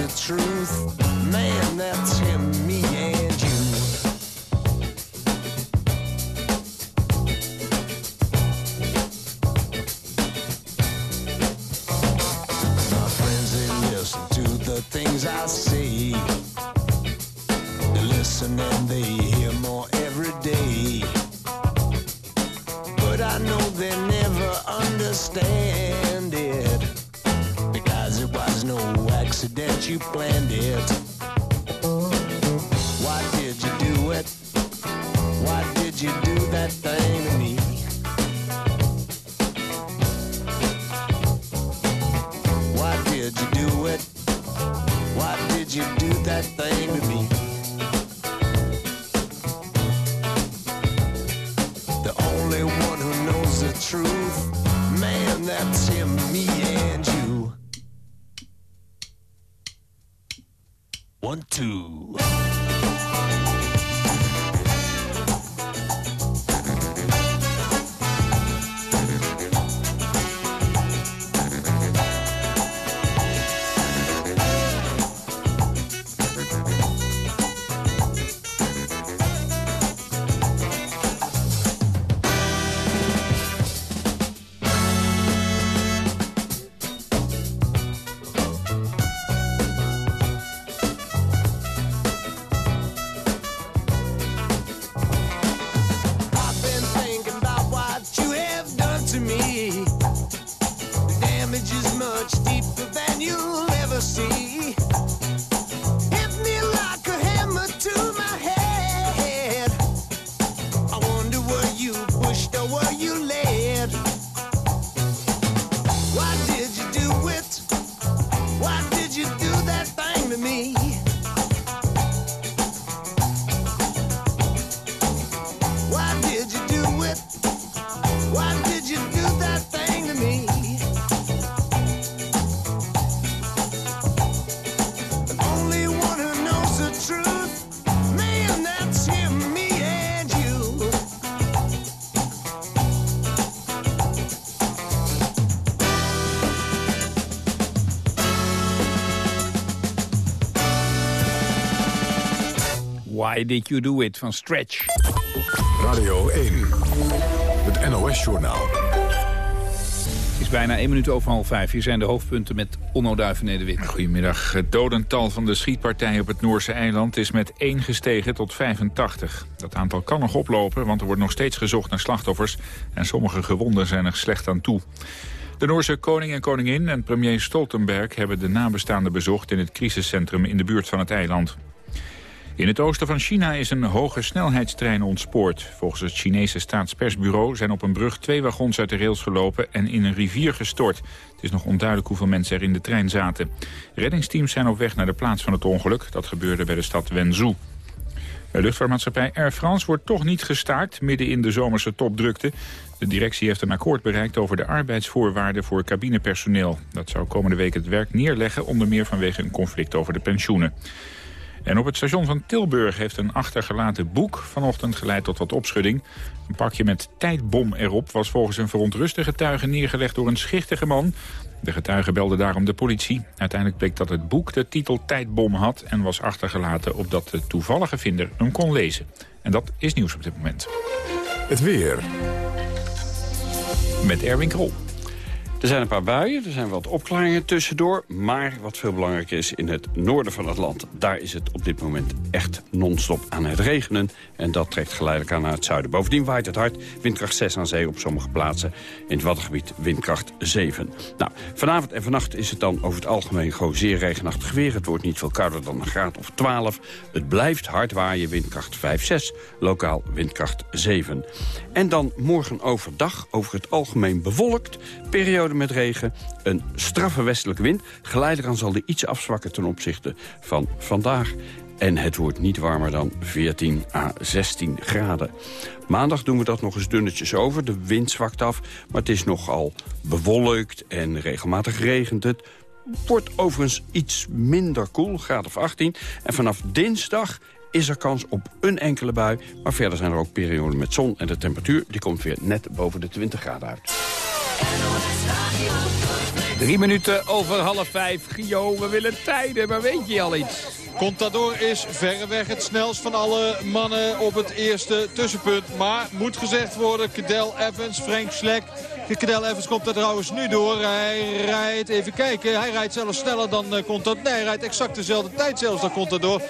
The truth, man, that's him, Why Did You Do It van Stretch. Radio 1, het NOS-journaal. Het is bijna één minuut over half vijf. Hier zijn de hoofdpunten met Onno Duiven-Nederwit. Goedemiddag. Het dodental van de schietpartij op het Noorse eiland is met 1 gestegen tot 85. Dat aantal kan nog oplopen, want er wordt nog steeds gezocht naar slachtoffers... en sommige gewonden zijn er slecht aan toe. De Noorse koning en koningin en premier Stoltenberg hebben de nabestaanden bezocht... in het crisiscentrum in de buurt van het eiland. In het oosten van China is een hoge snelheidstrein ontspoord. Volgens het Chinese staatspersbureau zijn op een brug twee wagons uit de rails gelopen en in een rivier gestort. Het is nog onduidelijk hoeveel mensen er in de trein zaten. Reddingsteams zijn op weg naar de plaats van het ongeluk. Dat gebeurde bij de stad Wenzhou. De luchtvaartmaatschappij Air France wordt toch niet gestaakt midden in de zomerse topdrukte. De directie heeft een akkoord bereikt over de arbeidsvoorwaarden voor cabinepersoneel. Dat zou komende week het werk neerleggen, onder meer vanwege een conflict over de pensioenen. En op het station van Tilburg heeft een achtergelaten boek vanochtend geleid tot wat opschudding. Een pakje met tijdbom erop was volgens een verontrustige getuige neergelegd door een schichtige man. De getuige belde daarom de politie. Uiteindelijk bleek dat het boek de titel Tijdbom had en was achtergelaten opdat de toevallige vinder hem kon lezen. En dat is nieuws op dit moment. Het weer. Met Erwin Krol. Er zijn een paar buien, er zijn wat opklaringen tussendoor. Maar wat veel belangrijker is, in het noorden van het land... daar is het op dit moment echt non-stop aan het regenen. En dat trekt geleidelijk aan naar het zuiden. Bovendien waait het hard, windkracht 6 aan zee op sommige plaatsen. In het Waddengebied windkracht 7. Nou, vanavond en vannacht is het dan over het algemeen gewoon zeer regenachtig weer. Het wordt niet veel kouder dan een graad of 12. Het blijft hard waaien, windkracht 5, 6. Lokaal windkracht 7. En dan morgen overdag over het algemeen bewolkt. Periode met regen, een straffe westelijke wind. Geleidelijk aan zal die iets afzwakken ten opzichte van vandaag. En het wordt niet warmer dan 14 à 16 graden. Maandag doen we dat nog eens dunnetjes over. De wind zwakt af, maar het is nogal bewolkt en regelmatig regent het. Wordt overigens iets minder koel, graad of 18. En vanaf dinsdag is er kans op een enkele bui. Maar verder zijn er ook perioden met zon en de temperatuur die komt weer net boven de 20 graden uit. Drie minuten over half vijf. Gio, we willen tijden, maar weet je al iets? Contador is verreweg het snelst van alle mannen op het eerste tussenpunt. Maar moet gezegd worden, Cadel Evans, Frank Slek Cadel Evans komt er trouwens nu door. Hij rijdt, even kijken, hij rijdt zelfs sneller dan Contador. Nee, hij rijdt exact dezelfde tijd zelfs dan Contador. 20-33,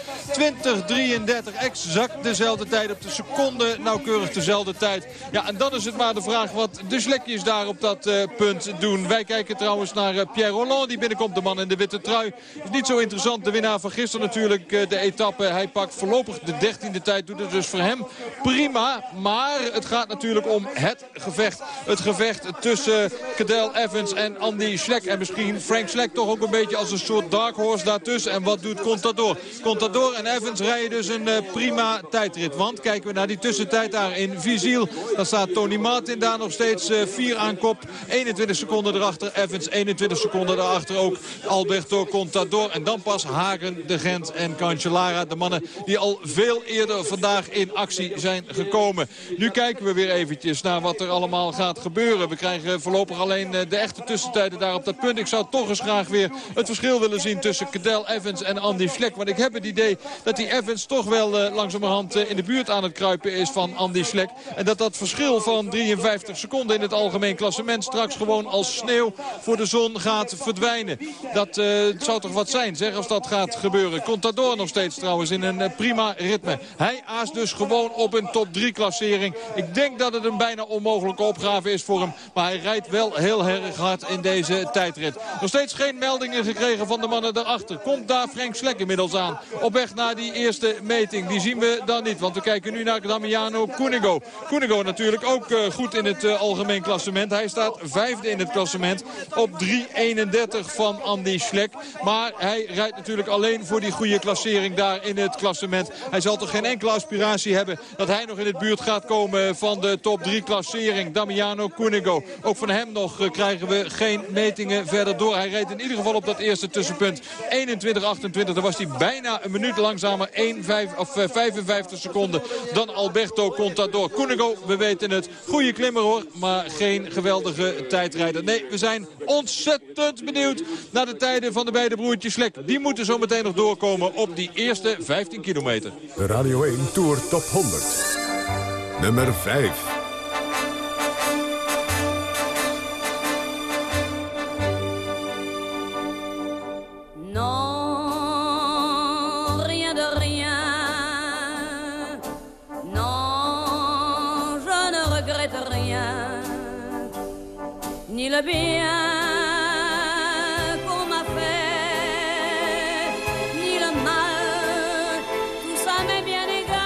exact dezelfde tijd op de seconde, nauwkeurig dezelfde tijd. Ja, en dan is het maar de vraag wat de slekjes daar op dat uh, punt doen. Wij kijken trouwens naar uh, Pierre Rolland, die binnenkomt, de man in de witte trui. Is niet zo interessant, de winnaar van gisteren natuurlijk, de etappe. Hij pakt voorlopig de 13e tijd, doet het dus voor hem prima. Maar het gaat natuurlijk om het gevecht. Het gevecht tussen Cadel Evans en Andy Schleck. En misschien Frank Schleck toch ook een beetje als een soort dark horse daartussen. En wat doet Contador? Contador en Evans rijden dus een uh, prima tijdrit. Want kijken we naar die tussentijd daar in Viziel. Dan staat Tony Martin daar nog steeds uh, 4 aan kop. 21 seconden erachter. Evans 21 seconden daarachter ook. Alberto Contador. En dan pas Hagen, De Gent en Cancellara. De mannen die al veel eerder vandaag in actie zijn gekomen. Nu kijken we weer eventjes naar wat er allemaal gaat gebeuren. Krijgen voorlopig alleen eh, de echte tussentijden daar op dat punt. Ik zou toch eens graag weer het verschil willen zien tussen Cadel Evans en Andy Schleck. Want ik heb het idee dat die Evans toch wel uh, langzamerhand uh, in de buurt aan het kruipen is van Andy Schleck. En dat dat verschil van 53 seconden in het algemeen klassement straks gewoon als sneeuw voor de zon gaat verdwijnen. Dat zou toch wat zijn, zeg, als dat gaat gebeuren. Contador nog steeds trouwens in een prima ritme. Hij aast dus gewoon op een top 3 klassering. Ik denk dat het een bijna onmogelijke opgave is voor hem. Maar hij rijdt wel heel erg hard in deze tijdrit. Nog steeds geen meldingen gekregen van de mannen daarachter. Komt daar Frank Slek inmiddels aan. Op weg naar die eerste meting. Die zien we dan niet. Want we kijken nu naar Damiano Cunigo. Cunigo natuurlijk ook uh, goed in het uh, algemeen klassement. Hij staat vijfde in het klassement. Op 3.31 van Andy Schlek. Maar hij rijdt natuurlijk alleen voor die goede klassering daar in het klassement. Hij zal toch geen enkele aspiratie hebben dat hij nog in het buurt gaat komen van de top 3 klassering. Damiano Ook van hem nog eh, krijgen we geen metingen verder door. Hij reed in ieder geval op dat eerste tussenpunt 21-28. Daar was hij bijna een minuut langzamer. 1, 5, of 55 eh, seconden dan Alberto Contador. Cunego, we weten het. Goede klimmer hoor, maar geen geweldige tijdrijder. Nee, we zijn ontzettend benieuwd naar de tijden van de beide broertjes. Die moeten zo meteen nog doorkomen op die eerste 15 kilometer. De Radio 1 Tour Top 100. Nummer 5. Bien qu'on m'a fait, ni le mal, tout ça m'est bien égal.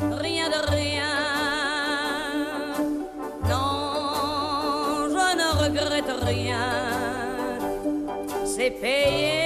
Non, rien de rien. Non, je ne regrette rien. C'est payé.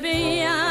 Ni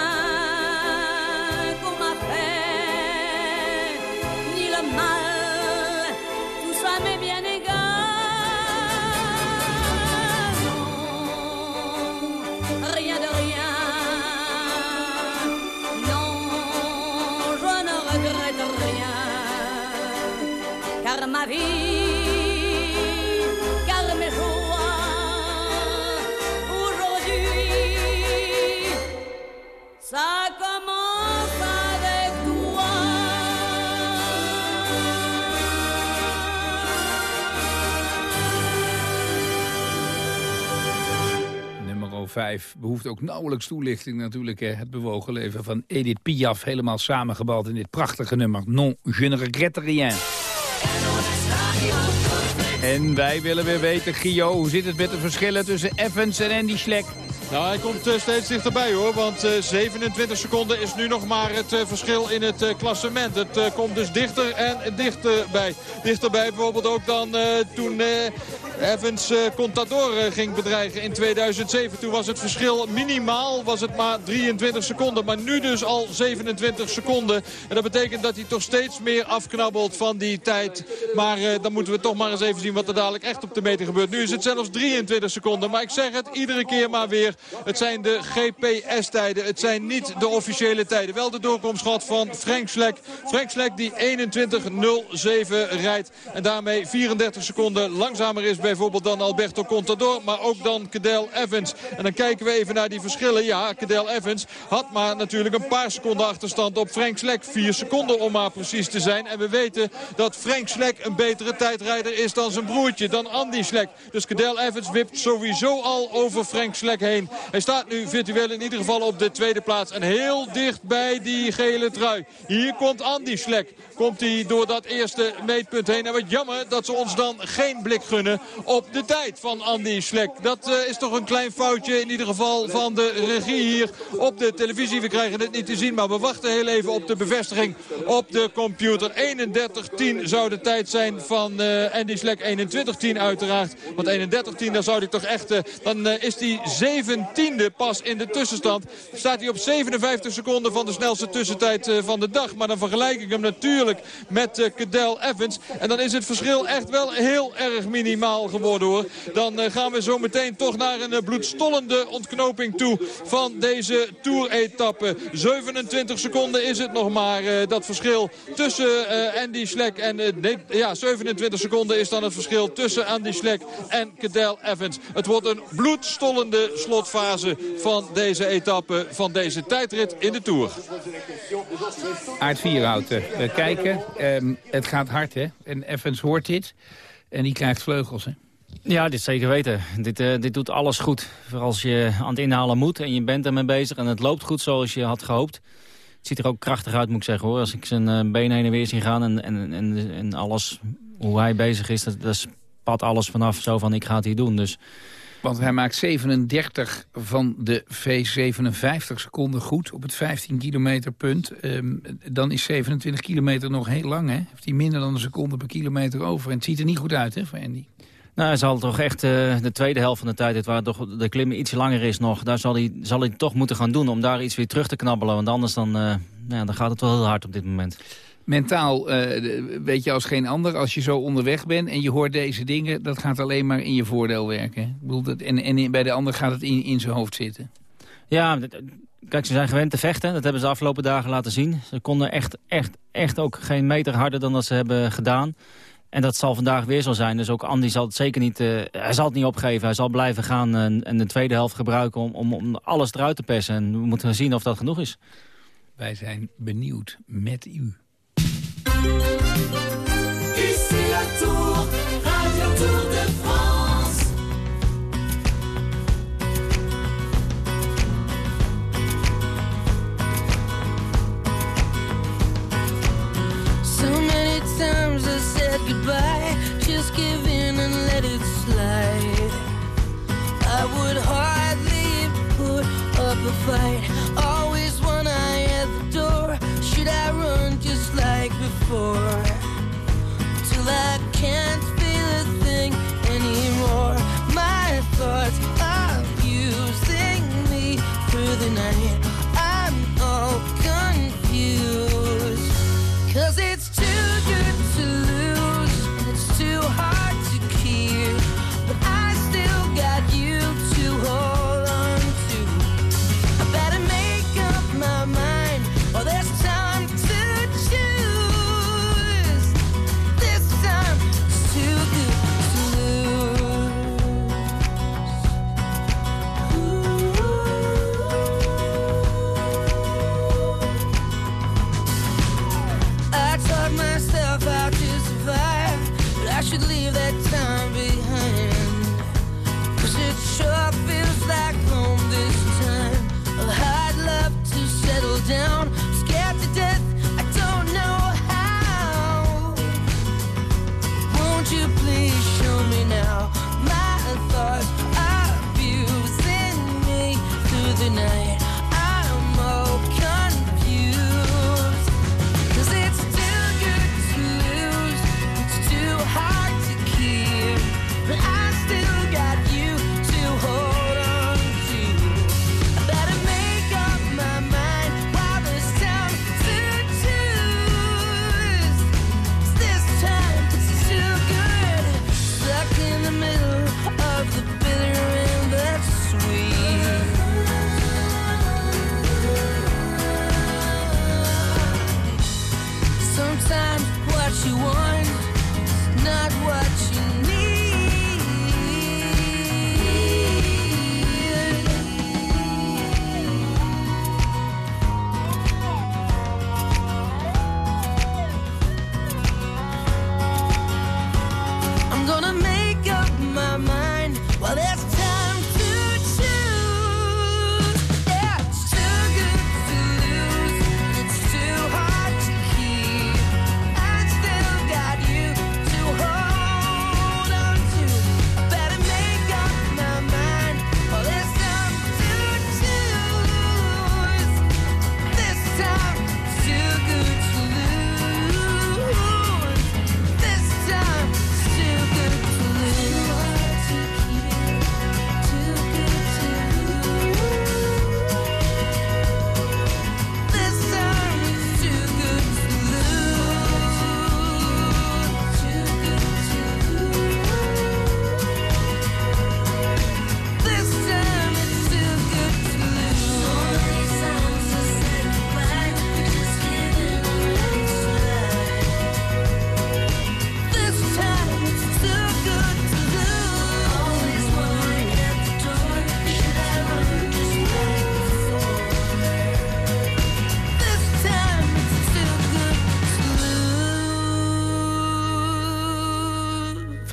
5 behoeft ook nauwelijks toelichting natuurlijk. hè. Het bewogen leven van Edith Piaf. Helemaal samengebald in dit prachtige nummer. Non, je ne regrette rien. En wij willen weer weten, Gio, hoe zit het met de verschillen tussen Evans en Andy Schleck? Nou, hij komt eh, steeds dichterbij hoor. Want eh, 27 seconden is nu nog maar het eh, verschil in het eh, klassement. Het eh, komt dus dichter en dichterbij. Dichterbij bijvoorbeeld ook dan eh, toen eh, Evans eh, Contador eh, ging bedreigen in 2007. Toen was het verschil minimaal, was het maar 23 seconden. Maar nu dus al 27 seconden. En dat betekent dat hij toch steeds meer afknabbelt van die tijd. Maar eh, dan moeten we toch maar eens even zien wat er dadelijk echt op de meter gebeurt. Nu is het zelfs 23 seconden. Maar ik zeg het iedere keer maar weer. Het zijn de GPS-tijden. Het zijn niet de officiële tijden. Wel de doorkomst gehad van Frank Slek. Frank Slek die 21.07 rijdt. En daarmee 34 seconden langzamer is bijvoorbeeld dan Alberto Contador. Maar ook dan Cadel Evans. En dan kijken we even naar die verschillen. Ja, Cadel Evans had maar natuurlijk een paar seconden achterstand op Frank Slek. Vier seconden om maar precies te zijn. En we weten dat Frank Slek een betere tijdrijder is dan zijn broertje. Dan Andy Slek. Dus Cadel Evans wipt sowieso al over Frank Slek heen. Hij staat nu virtueel in ieder geval op de tweede plaats. En heel dicht bij die gele trui. Hier komt Andy Slek. Komt hij door dat eerste meetpunt heen. En wat jammer dat ze ons dan geen blik gunnen op de tijd van Andy Slek. Dat eh, is toch een klein foutje in ieder geval van de regie hier op de televisie. We krijgen het niet te zien, maar we wachten heel even op de bevestiging op de computer. 31-10 zou de tijd zijn van eh, Andy Slek. 21-10 uiteraard. Want 31-10, dan zou hij toch echt... eh, dan is hij 17e pas in de tussenstand. Staat hij op 57 seconden van de snelste tussentijd eh, van de dag. Maar dan vergelijk ik hem natuurlijk met eh Cadel Evans. En dan is het verschil echt wel heel erg minimaal geworden hoor. Dan eh, gaan we zo meteen toch naar een bloedstollende ontknoping toe van deze Tour-etappe. 27 seconden is het nog maar dat verschil tussen Andy Slek en... ja, 27 seconden is dan het verschil tussen Andy Slek en Cadel Evans. Het wordt een bloedstollende slotfase van deze etappe, van deze tijdrit in de Tour. Aard Vierhouten, we kijken. Ehm, het gaat hard, hè? En Evans hoort dit. En die krijgt vleugels, hè? Ja, dit zeker weten. Dit, eh, dit doet alles goed. Voor als je aan het inhalen moet en je bent ermee bezig... en het loopt goed zoals je had gehoopt. Het ziet er ook krachtig uit, moet ik zeggen. hoor. Als ik zijn eh, benen heen en weer zie gaan en, en, en, en alles, hoe hij bezig is... dat, dat spat alles vanaf zo van ik ga het hier doen. Dus Want hij maakt 37 van de V57 seconden goed op het 15 kilometer punt. Ehm, dan is 27 kilometer nog heel lang, hè? Heeft hij minder dan een seconde per kilometer over. En het ziet er niet goed uit, hè, voor Andy? Nou, hij zal toch echt eh, de tweede helft van de tijd, waar toch de klimmen iets langer is nog, daar zal hij, zal hij toch moeten gaan doen om daar iets weer terug te knabbelen. Want anders dan, eh, ja, dan gaat het wel heel hard op dit moment. Mentaal eh, weet je als geen ander, als je zo onderweg bent en je hoort deze dingen, dat gaat alleen maar in je voordeel werken. Ik bedoel, dat, en, en bij de ander gaat het in, in zijn hoofd zitten. Ja, kijk, ze zijn gewend te vechten. Dat hebben ze de afgelopen dagen laten zien. Ze konden echt, echt, echt ook geen meter harder dan dat ze hebben gedaan. En dat zal vandaag weer zo zijn. Dus ook Andy zal het zeker niet, eh, hij zal het niet opgeven. Hij zal blijven gaan en, en de tweede helft gebruiken om, om, om alles eruit te persen. En we moeten zien of dat genoeg is. Wij zijn benieuwd met u. Ici le Tour, Radio Tour de France. So many times I said goodbye, just give in and let it slide. I would hardly put up a fight. for till I can't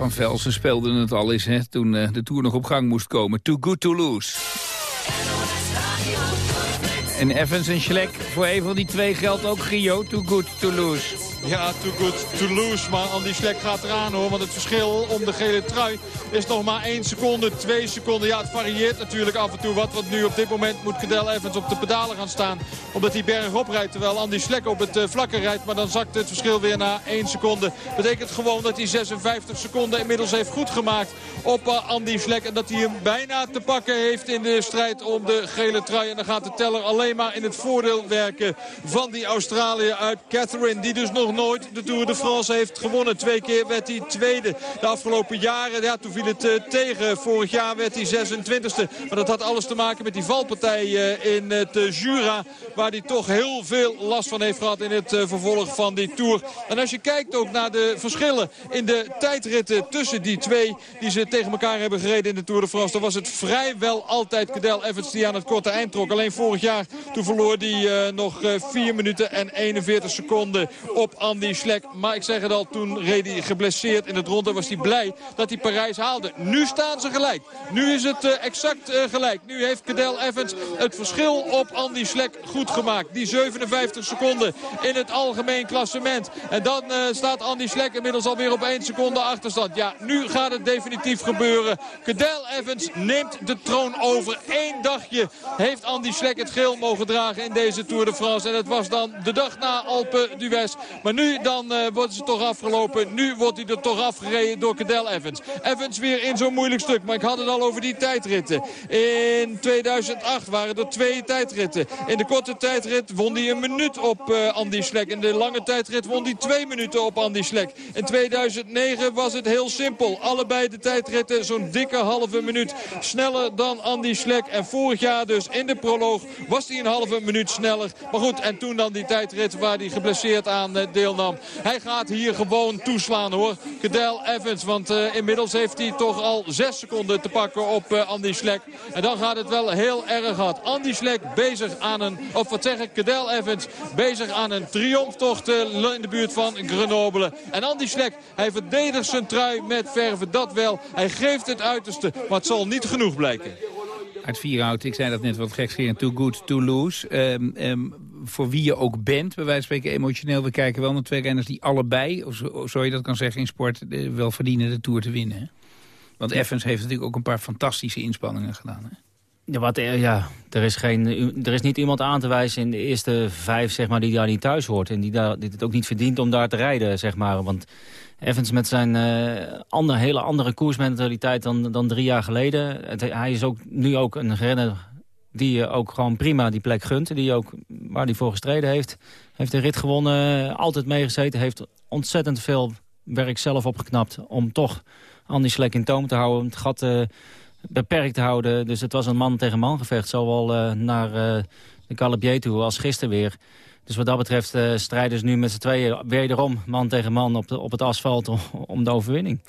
van Velsen speelden het al eens, hè, toen eh, de Tour nog op gang moest komen. Too good to lose. En Evans en Schleck, voor een van die twee geldt ook Gio. Too good to lose. Ja, too good to lose. Maar Andy Slek gaat eraan hoor. Want het verschil om de gele trui is nog maar 1 seconde, 2 seconden. Ja, het varieert natuurlijk af en toe wat. Want nu op dit moment moet Cadel Evans op de pedalen gaan staan. Omdat hij bergop rijdt. Terwijl Andy Slek op het uh, vlakke rijdt. Maar dan zakt het verschil weer naar 1 seconde. Betekent gewoon dat hij 56 seconden inmiddels heeft goed gemaakt op uh, Andy Slek. En dat hij hem bijna te pakken heeft in de strijd om de gele trui. En dan gaat de teller alleen maar in het voordeel werken van die Australiër uit Catherine. Die dus nog nooit de Tour de France heeft gewonnen. Twee keer werd hij tweede de afgelopen jaren. Ja, toen viel het uh, tegen. Vorig jaar werd hij 26e. Maar dat had alles te maken met die valpartij uh, in het uh, Jura. Waar hij toch heel veel last van heeft gehad in het vervolg van die Tour. En als je kijkt ook naar de verschillen in de tijdritten tussen die twee... die ze tegen elkaar hebben gereden in de Tour de France... dan was het vrijwel altijd Cadel Evans die aan het korte eind trok. Alleen vorig jaar toen verloor hij nog 4 minuten en 41 seconden op Andy Schlek. Maar ik zeg het al, toen reed geblesseerd in het rond. En was hij blij dat hij Parijs haalde. Nu staan ze gelijk. Nu is het uh, exact uh, gelijk. Nu heeft Cadel Evans het verschil op Andy Schlek goed gemaakt. Die 57 seconden in het algemeen klassement. En dan uh, staat Andy Schlek inmiddels alweer op 1 seconde achterstand. Ja, nu gaat het definitief gebeuren. Cadel Evans neemt de troon over. Eén dagje heeft Andy Schlek het geel mogen dragen in deze Tour de France. En het was dan de dag na Alpe d'Huez. Maar nu dan uh, wordt ze toch afgelopen. Nu wordt hij er toch afgereden door Cadel Evans. Evans weer in zo'n moeilijk stuk. Maar ik had het al over die tijdritten. In 2008 waren er twee tijdritten. In de korte tijdrit won hij een minuut op uh, Andy Schlek. In de lange tijdrit won hij twee minuten op Andy Schlek. In 2009 was het heel simpel. Allebei de tijdritten zo'n dikke halve minuut sneller dan Andy Schlek. En vorig jaar dus in de proloog was hij een halve minuut sneller. Maar goed, en toen dan die tijdrit waar hij geblesseerd aan uh, deelnam. Hij gaat hier gewoon toeslaan hoor. Cadel Evans, want uh, inmiddels heeft hij toch al zes seconden te pakken op uh, Andy Schlek. En dan gaat het wel heel erg hard. Andy Schlek bezig aan een, of wat zeg ik, Cadel Evans bezig aan een triomftocht uh, in de buurt van Grenoble. En Andy Schlek, hij verdedigt zijn trui met verven, dat wel. Hij geeft het uiterste, maar het zal niet genoeg blijken uit Vierhout. Ik zei dat net wat gekscherend. Too good to lose. Um, um, voor wie je ook bent, bij wijze van spreken emotioneel. We kijken wel naar twee renners die allebei, of zo, zo je dat kan zeggen in sport, wel verdienen de Tour te winnen. Hè? Want Evans heeft natuurlijk ook een paar fantastische inspanningen gedaan. Hè? Ja, wat, ja er, is geen, er is niet iemand aan te wijzen in de eerste vijf zeg maar, die daar niet thuis hoort. En die, daar, die het ook niet verdient om daar te rijden. Zeg maar. Want Evans met zijn uh, andere, hele andere koersmentaliteit dan, dan drie jaar geleden. Het, hij is ook nu ook een renner die je ook gewoon prima die plek gunt. Die ook, waar hij voor gestreden heeft. Heeft de rit gewonnen, altijd meegezeten. Heeft ontzettend veel werk zelf opgeknapt om toch Andy Slek in toom te houden. Het gat uh, beperkt te houden. Dus het was een man tegen man gevecht. Zowel uh, naar uh, de Calabier toe als gisteren weer. Dus wat dat betreft strijden ze nu met z'n tweeën wederom man tegen man op, de, op het asfalt om, om de overwinning.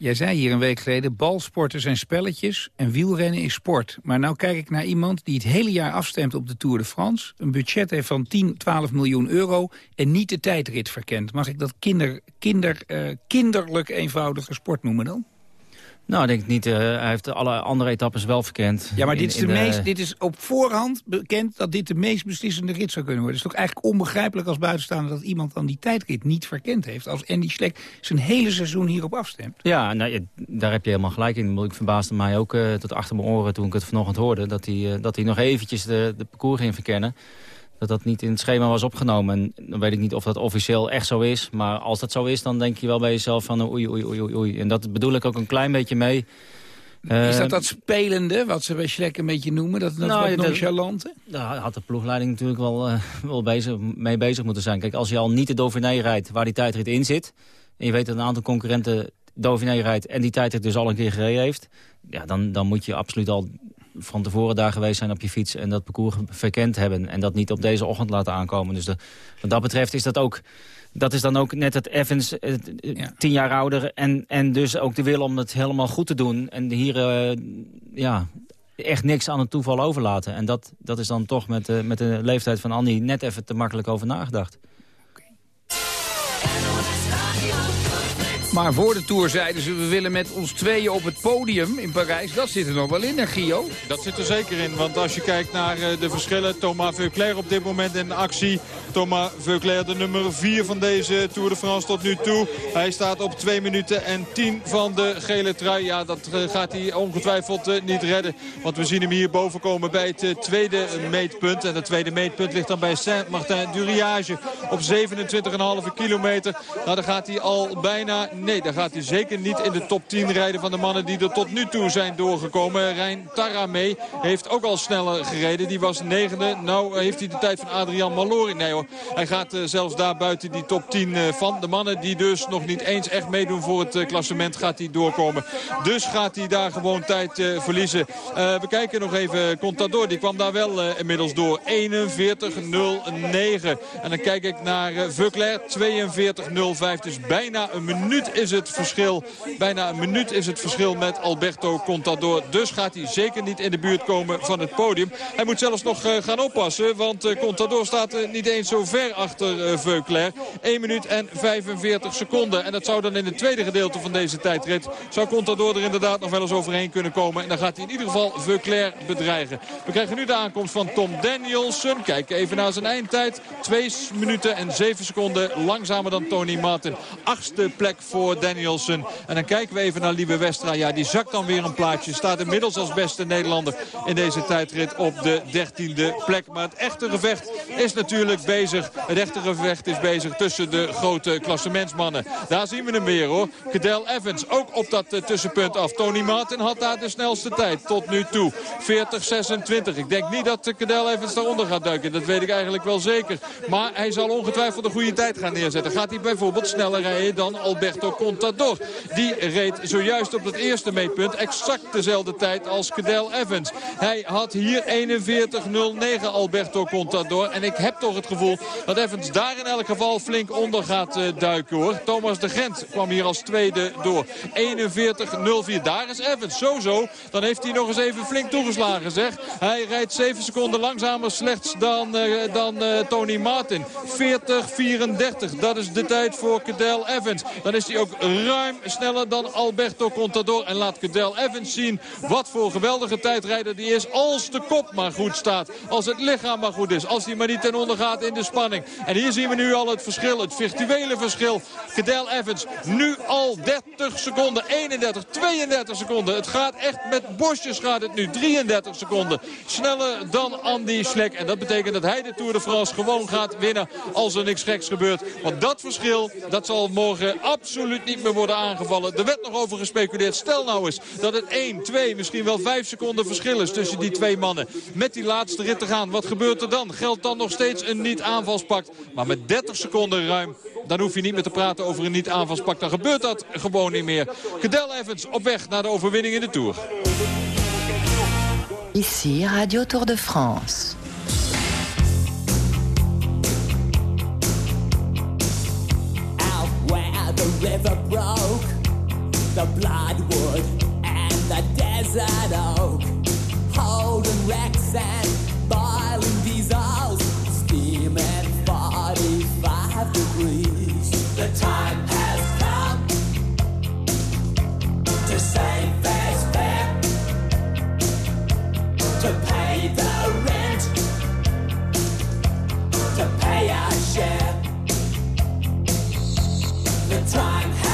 Jij zei hier een week geleden, balsporten zijn spelletjes en wielrennen is sport. Maar nou kijk ik naar iemand die het hele jaar afstemt op de Tour de France. Een budget heeft van 10, 12 miljoen euro en niet de tijdrit verkent. Mag ik dat kinder, kinder, uh, kinderlijk eenvoudige sport noemen dan? Nou, ik denk niet. Uh, hij heeft alle andere etappes wel verkend. Ja, maar dit, is de meest, de... dit is op voorhand bekend dat dit de meest beslissende rit zou kunnen worden. Het is toch eigenlijk onbegrijpelijk als buitenstaander dat iemand dan die tijdrit niet verkend heeft. Als Andy Schleck zijn hele seizoen hierop afstemt. Ja, nou, daar heb je helemaal gelijk in. Ik verbaasde mij ook uh, tot achter mijn oren toen ik het vanochtend hoorde. Dat hij, uh, dat hij nog eventjes de, de parcours ging verkennen dat dat niet in het schema was opgenomen. En dan weet ik niet of dat officieel echt zo is. Maar als dat zo is, dan denk je wel bij jezelf van oei, oei, oei, oei. En dat bedoel ik ook een klein beetje mee. Is dat dat spelende, wat ze bij Schlek een beetje noemen? Dat, dat nou, nonchalante? Daar had de ploegleiding natuurlijk wel, uh, wel bezig, mee bezig moeten zijn. Kijk, als je al niet de Dauphiné rijdt waar die tijdrit in zit... en je weet dat een aantal concurrenten Dauphiné rijdt... en die tijdrit dus al een keer gereden heeft... ja, dan, dan moet je absoluut al van tevoren daar geweest zijn op je fiets... en dat parcours verkend hebben en dat niet op deze ochtend laten aankomen. Dus de, wat dat betreft is dat ook... Dat is dan ook net het Evans, ja. tien jaar ouder... En, en dus ook de wil om het helemaal goed te doen. En hier uh, ja, echt niks aan het toeval overlaten. En dat, dat is dan toch met, uh, met de leeftijd van Andy net even te makkelijk over nagedacht. Maar voor de Tour zeiden ze, we willen met ons tweeën op het podium in Parijs. Dat zit er nog wel in, hè, Gio? Dat zit er zeker in, want als je kijkt naar eh, de verschillen... Thomas Veuclair op dit moment in actie. Thomas Veuclair, de nummer 4 van deze Tour de France tot nu toe. Hij staat op 2 minuten en 10 van de gele trui. Ja, dat eh, gaat hij ongetwijfeld eh, niet redden. Want we zien hem hier boven komen bij het tweede meetpunt. En dat tweede meetpunt ligt dan bij Saint-Martin-du-Riage op 27,5 kilometer. Nou, dan gaat hij al bijna... Nee, dan gaat hij zeker niet in de top 10 rijden van de mannen die er tot nu toe zijn doorgekomen. Rijn Taramee heeft ook al sneller gereden. Die was negende. Nou heeft hij de tijd van Adrian Malori. Nee hoor, hij gaat uh, zelfs daar buiten die top 10 uh, van. De mannen die dus nog niet eens echt meedoen voor het uh, klassement gaat hij doorkomen. Dus gaat hij daar gewoon tijd verliezen. we kijken nog even. Contador, die kwam daar wel inmiddels door. 41.09. En dan kijk ik naar uh, Vukler. 42.05. Dus bijna een minuut is het verschil. Bijna een minuut is het verschil met Alberto Contador. Dus gaat hij zeker niet in de buurt komen van het podium. Hij moet zelfs nog gaan oppassen. Want Contador staat niet eens zo ver achter Veuclair. 1 minuut en 45 seconden. En dat zou dan in het tweede gedeelte van deze tijdrit... zou Contador er inderdaad nog wel eens overheen kunnen komen. En dan gaat hij in ieder geval Veuclair bedreigen. We krijgen nu de aankomst van Tom Danielson. Kijk even naar zijn eindtijd. 2 minuten en 7 seconden langzamer dan Tony Martin. Achtste plek voor Danielson. En dan kijken we even naar Lieve Westra. Ja, die zakt dan weer een plaatje. Staat inmiddels als beste Nederlander in deze tijdrit op de 13e plek. Maar het echte gevecht is natuurlijk bezig. Het echte gevecht is bezig tussen de grote klassementsmannen. Daar zien we hem weer hoor. Cadel Evans ook op dat uh, tussenpunt af. Tony Martin had daar de snelste tijd tot nu toe. 40-26. Ik denk niet dat uh, Cadel Evans daaronder gaat duiken. Dat weet ik eigenlijk wel zeker. Maar hij zal ongetwijfeld een goede tijd gaan neerzetten. Gaat hij bijvoorbeeld sneller rijden dan Alberto Contador. Die reed zojuist op het eerste meetpunt exact dezelfde tijd als Cadel Evans. Hij had hier 41-09 Alberto Contador. En ik heb toch het gevoel dat Evans daar in elk geval flink onder gaat uh, duiken hoor. Thomas de Gent kwam hier als tweede door. 41-04. Daar is Evans. Zo zo. Dan heeft hij nog eens even flink toegeslagen zeg. Hij rijdt 7 seconden langzamer slechts dan, uh, dan uh, Tony Martin. 40-34. Dat is de tijd voor Cadel Evans. Dan is hij ook ruim sneller dan Alberto Contador. En laat Cadel Evans zien wat voor geweldige tijdrijder die is. Als de kop maar goed staat. Als het lichaam maar goed is. Als hij maar niet ten onder gaat in de spanning. En hier zien we nu al het verschil. Het virtuele verschil. Cadel Evans nu al 30 seconden. 31, 32 seconden. Het gaat echt met bosjes gaat het nu. 33 seconden. Sneller dan Andy Schlek. En dat betekent dat hij de Tour de France gewoon gaat winnen als er niks geks gebeurt. Want dat verschil, dat zal morgen absoluut niet meer worden aangevallen. Er werd nog over gespeculeerd. Stel nou eens dat het 1, 2, misschien wel 5 seconden verschil is tussen die twee mannen. Met die laatste rit te gaan. Wat gebeurt er dan? Geldt dan nog steeds een niet-aanvalspact? Maar met 30 seconden ruim, dan hoef je niet meer te praten over een niet-aanvalspact. Dan gebeurt dat gewoon niet meer. Cadel Evans op weg naar de overwinning in de Tour. Ici Radio Tour de France. River broke, the bloodwood and the desert oak, holding wrecks and boiling diesels, steaming 45 degrees. The time has come to save fair's fair, to pay the rent, to pay our share. The time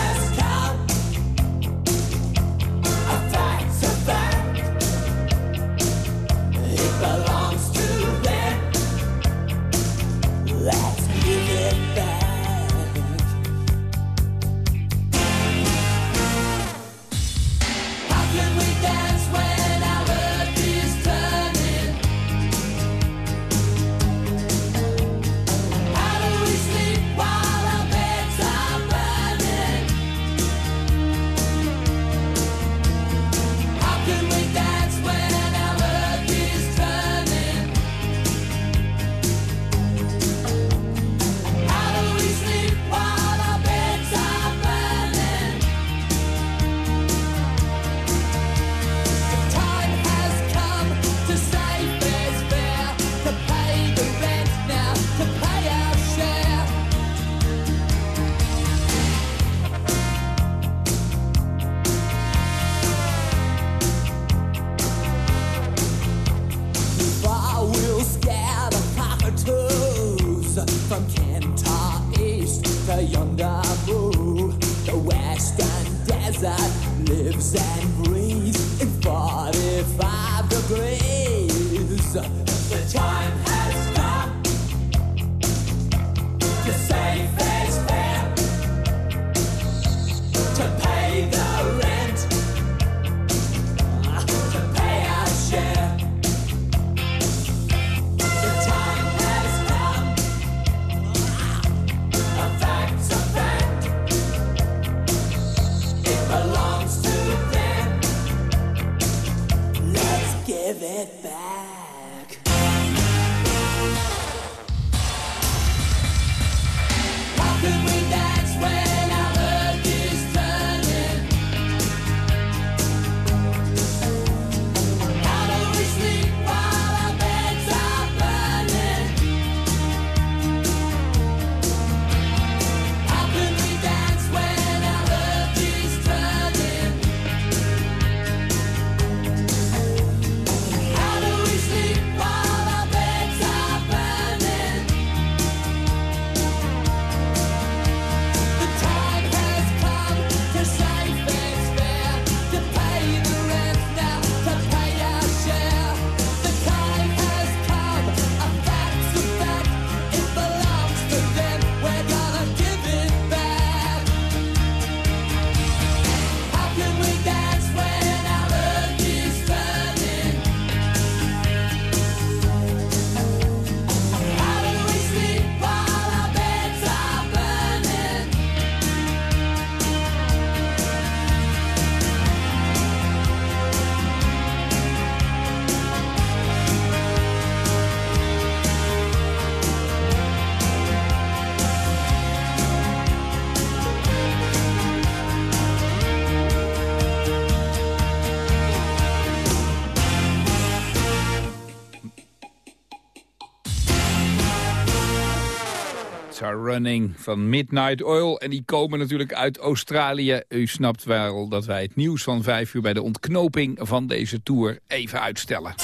Running van Midnight Oil. En die komen natuurlijk uit Australië. U snapt wel dat wij het nieuws van vijf uur bij de ontknoping van deze tour even uitstellen.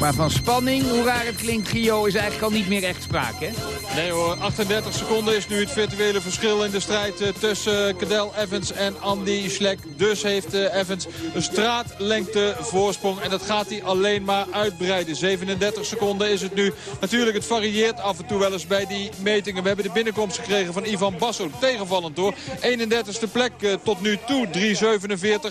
Maar van spanning, hoe raar het klinkt, Gio, is eigenlijk al niet meer echt sprake, hè? Nee hoor, 38 seconden is nu het virtuele verschil in de strijd eh, tussen uh, Cadel Evans en Andy Schleck. Dus heeft uh, Evans een straatlengte voorsprong en dat gaat hij alleen maar uitbreiden. 37 seconden is het nu. Natuurlijk, het varieert af en toe wel eens bij die metingen. We hebben de binnenkomst gekregen van Ivan Basso, tegenvallend door. 31ste plek tot nu toe,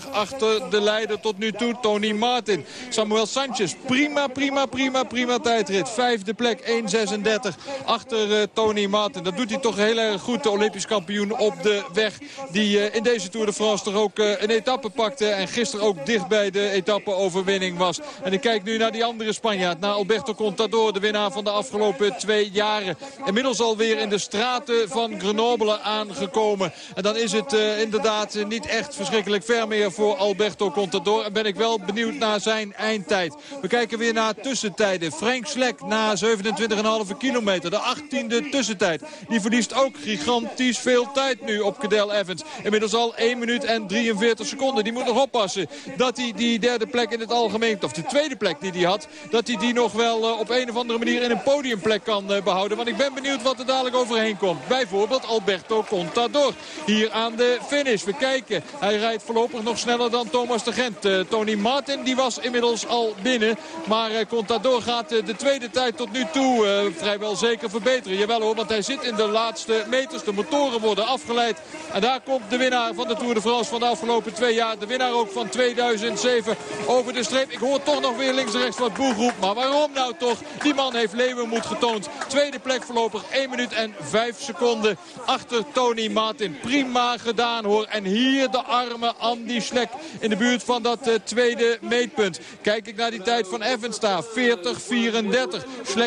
3.47 achter de leider tot nu toe, Tony Martin. Samuel Sanchez, prima, prima, prima, prima tijdrit. Vijfde plek, 1.36 achter uh, Tony Martin. Dat doet hij toch heel erg goed, de Olympisch kampioen op de weg. Die uh, in deze Tour de France toch ook uh, een etappe pakte. En gisteren ook dicht bij de etappe-overwinning was. En ik kijk nu naar die andere Spanjaard. Naar Alberto Contador, de winnaar van de afgelopen twee jaren. Inmiddels alweer in de straten van Grenoble aangekomen. En dan is het inderdaad niet echt verschrikkelijk ver meer voor Alberto Contador. En ben ik wel benieuwd naar zijn eindtijd. We kijken weer naar tussentijden. Frank Slek na 27,5 kilometer. De 18e tussentijd. Die verliest ook gigantisch veel tijd nu op Cadel Evans. Inmiddels al 1 minuut en 43 seconden. Die moet nog oppassen dat hij die derde plek in het algemeen... of de tweede plek die hij had... dat hij die nog wel uh, op een of andere manier in een podiumplek kan uh, behouden. Want ik ben benieuwd wat er dadelijk overheen komt. Bijvoorbeeld Alberto Contador. Hier aan de finish. We kijken. Hij rijdt voorlopig nog sneller dan Thomas de Gent. Uh, Tony Martin die was inmiddels al binnen. Maar Contador gaat de tweede tijd tot nu toe vrijwel zeker verbeteren. Jawel hoor, want hij zit in de laatste meters. De motoren worden afgeleid. En daar komt de winnaar van de Tour de France van de afgelopen twee jaar. De winnaar ook van 2007 over de streep. Ik hoor toch nog weer links en rechts wat boegroep. Maar waarom nou toch? Die man heeft Leeuwenmoed getoond. Tweede plek voorlopig 1 minuut en 5 seconden achter Tony Martin. Prima gedaan hoor. En hier de arme Andy Schlek in de buurt van dat uh, tweede meetpunt. Kijk ik naar die tijd van Evans daar. 40-34. Schlek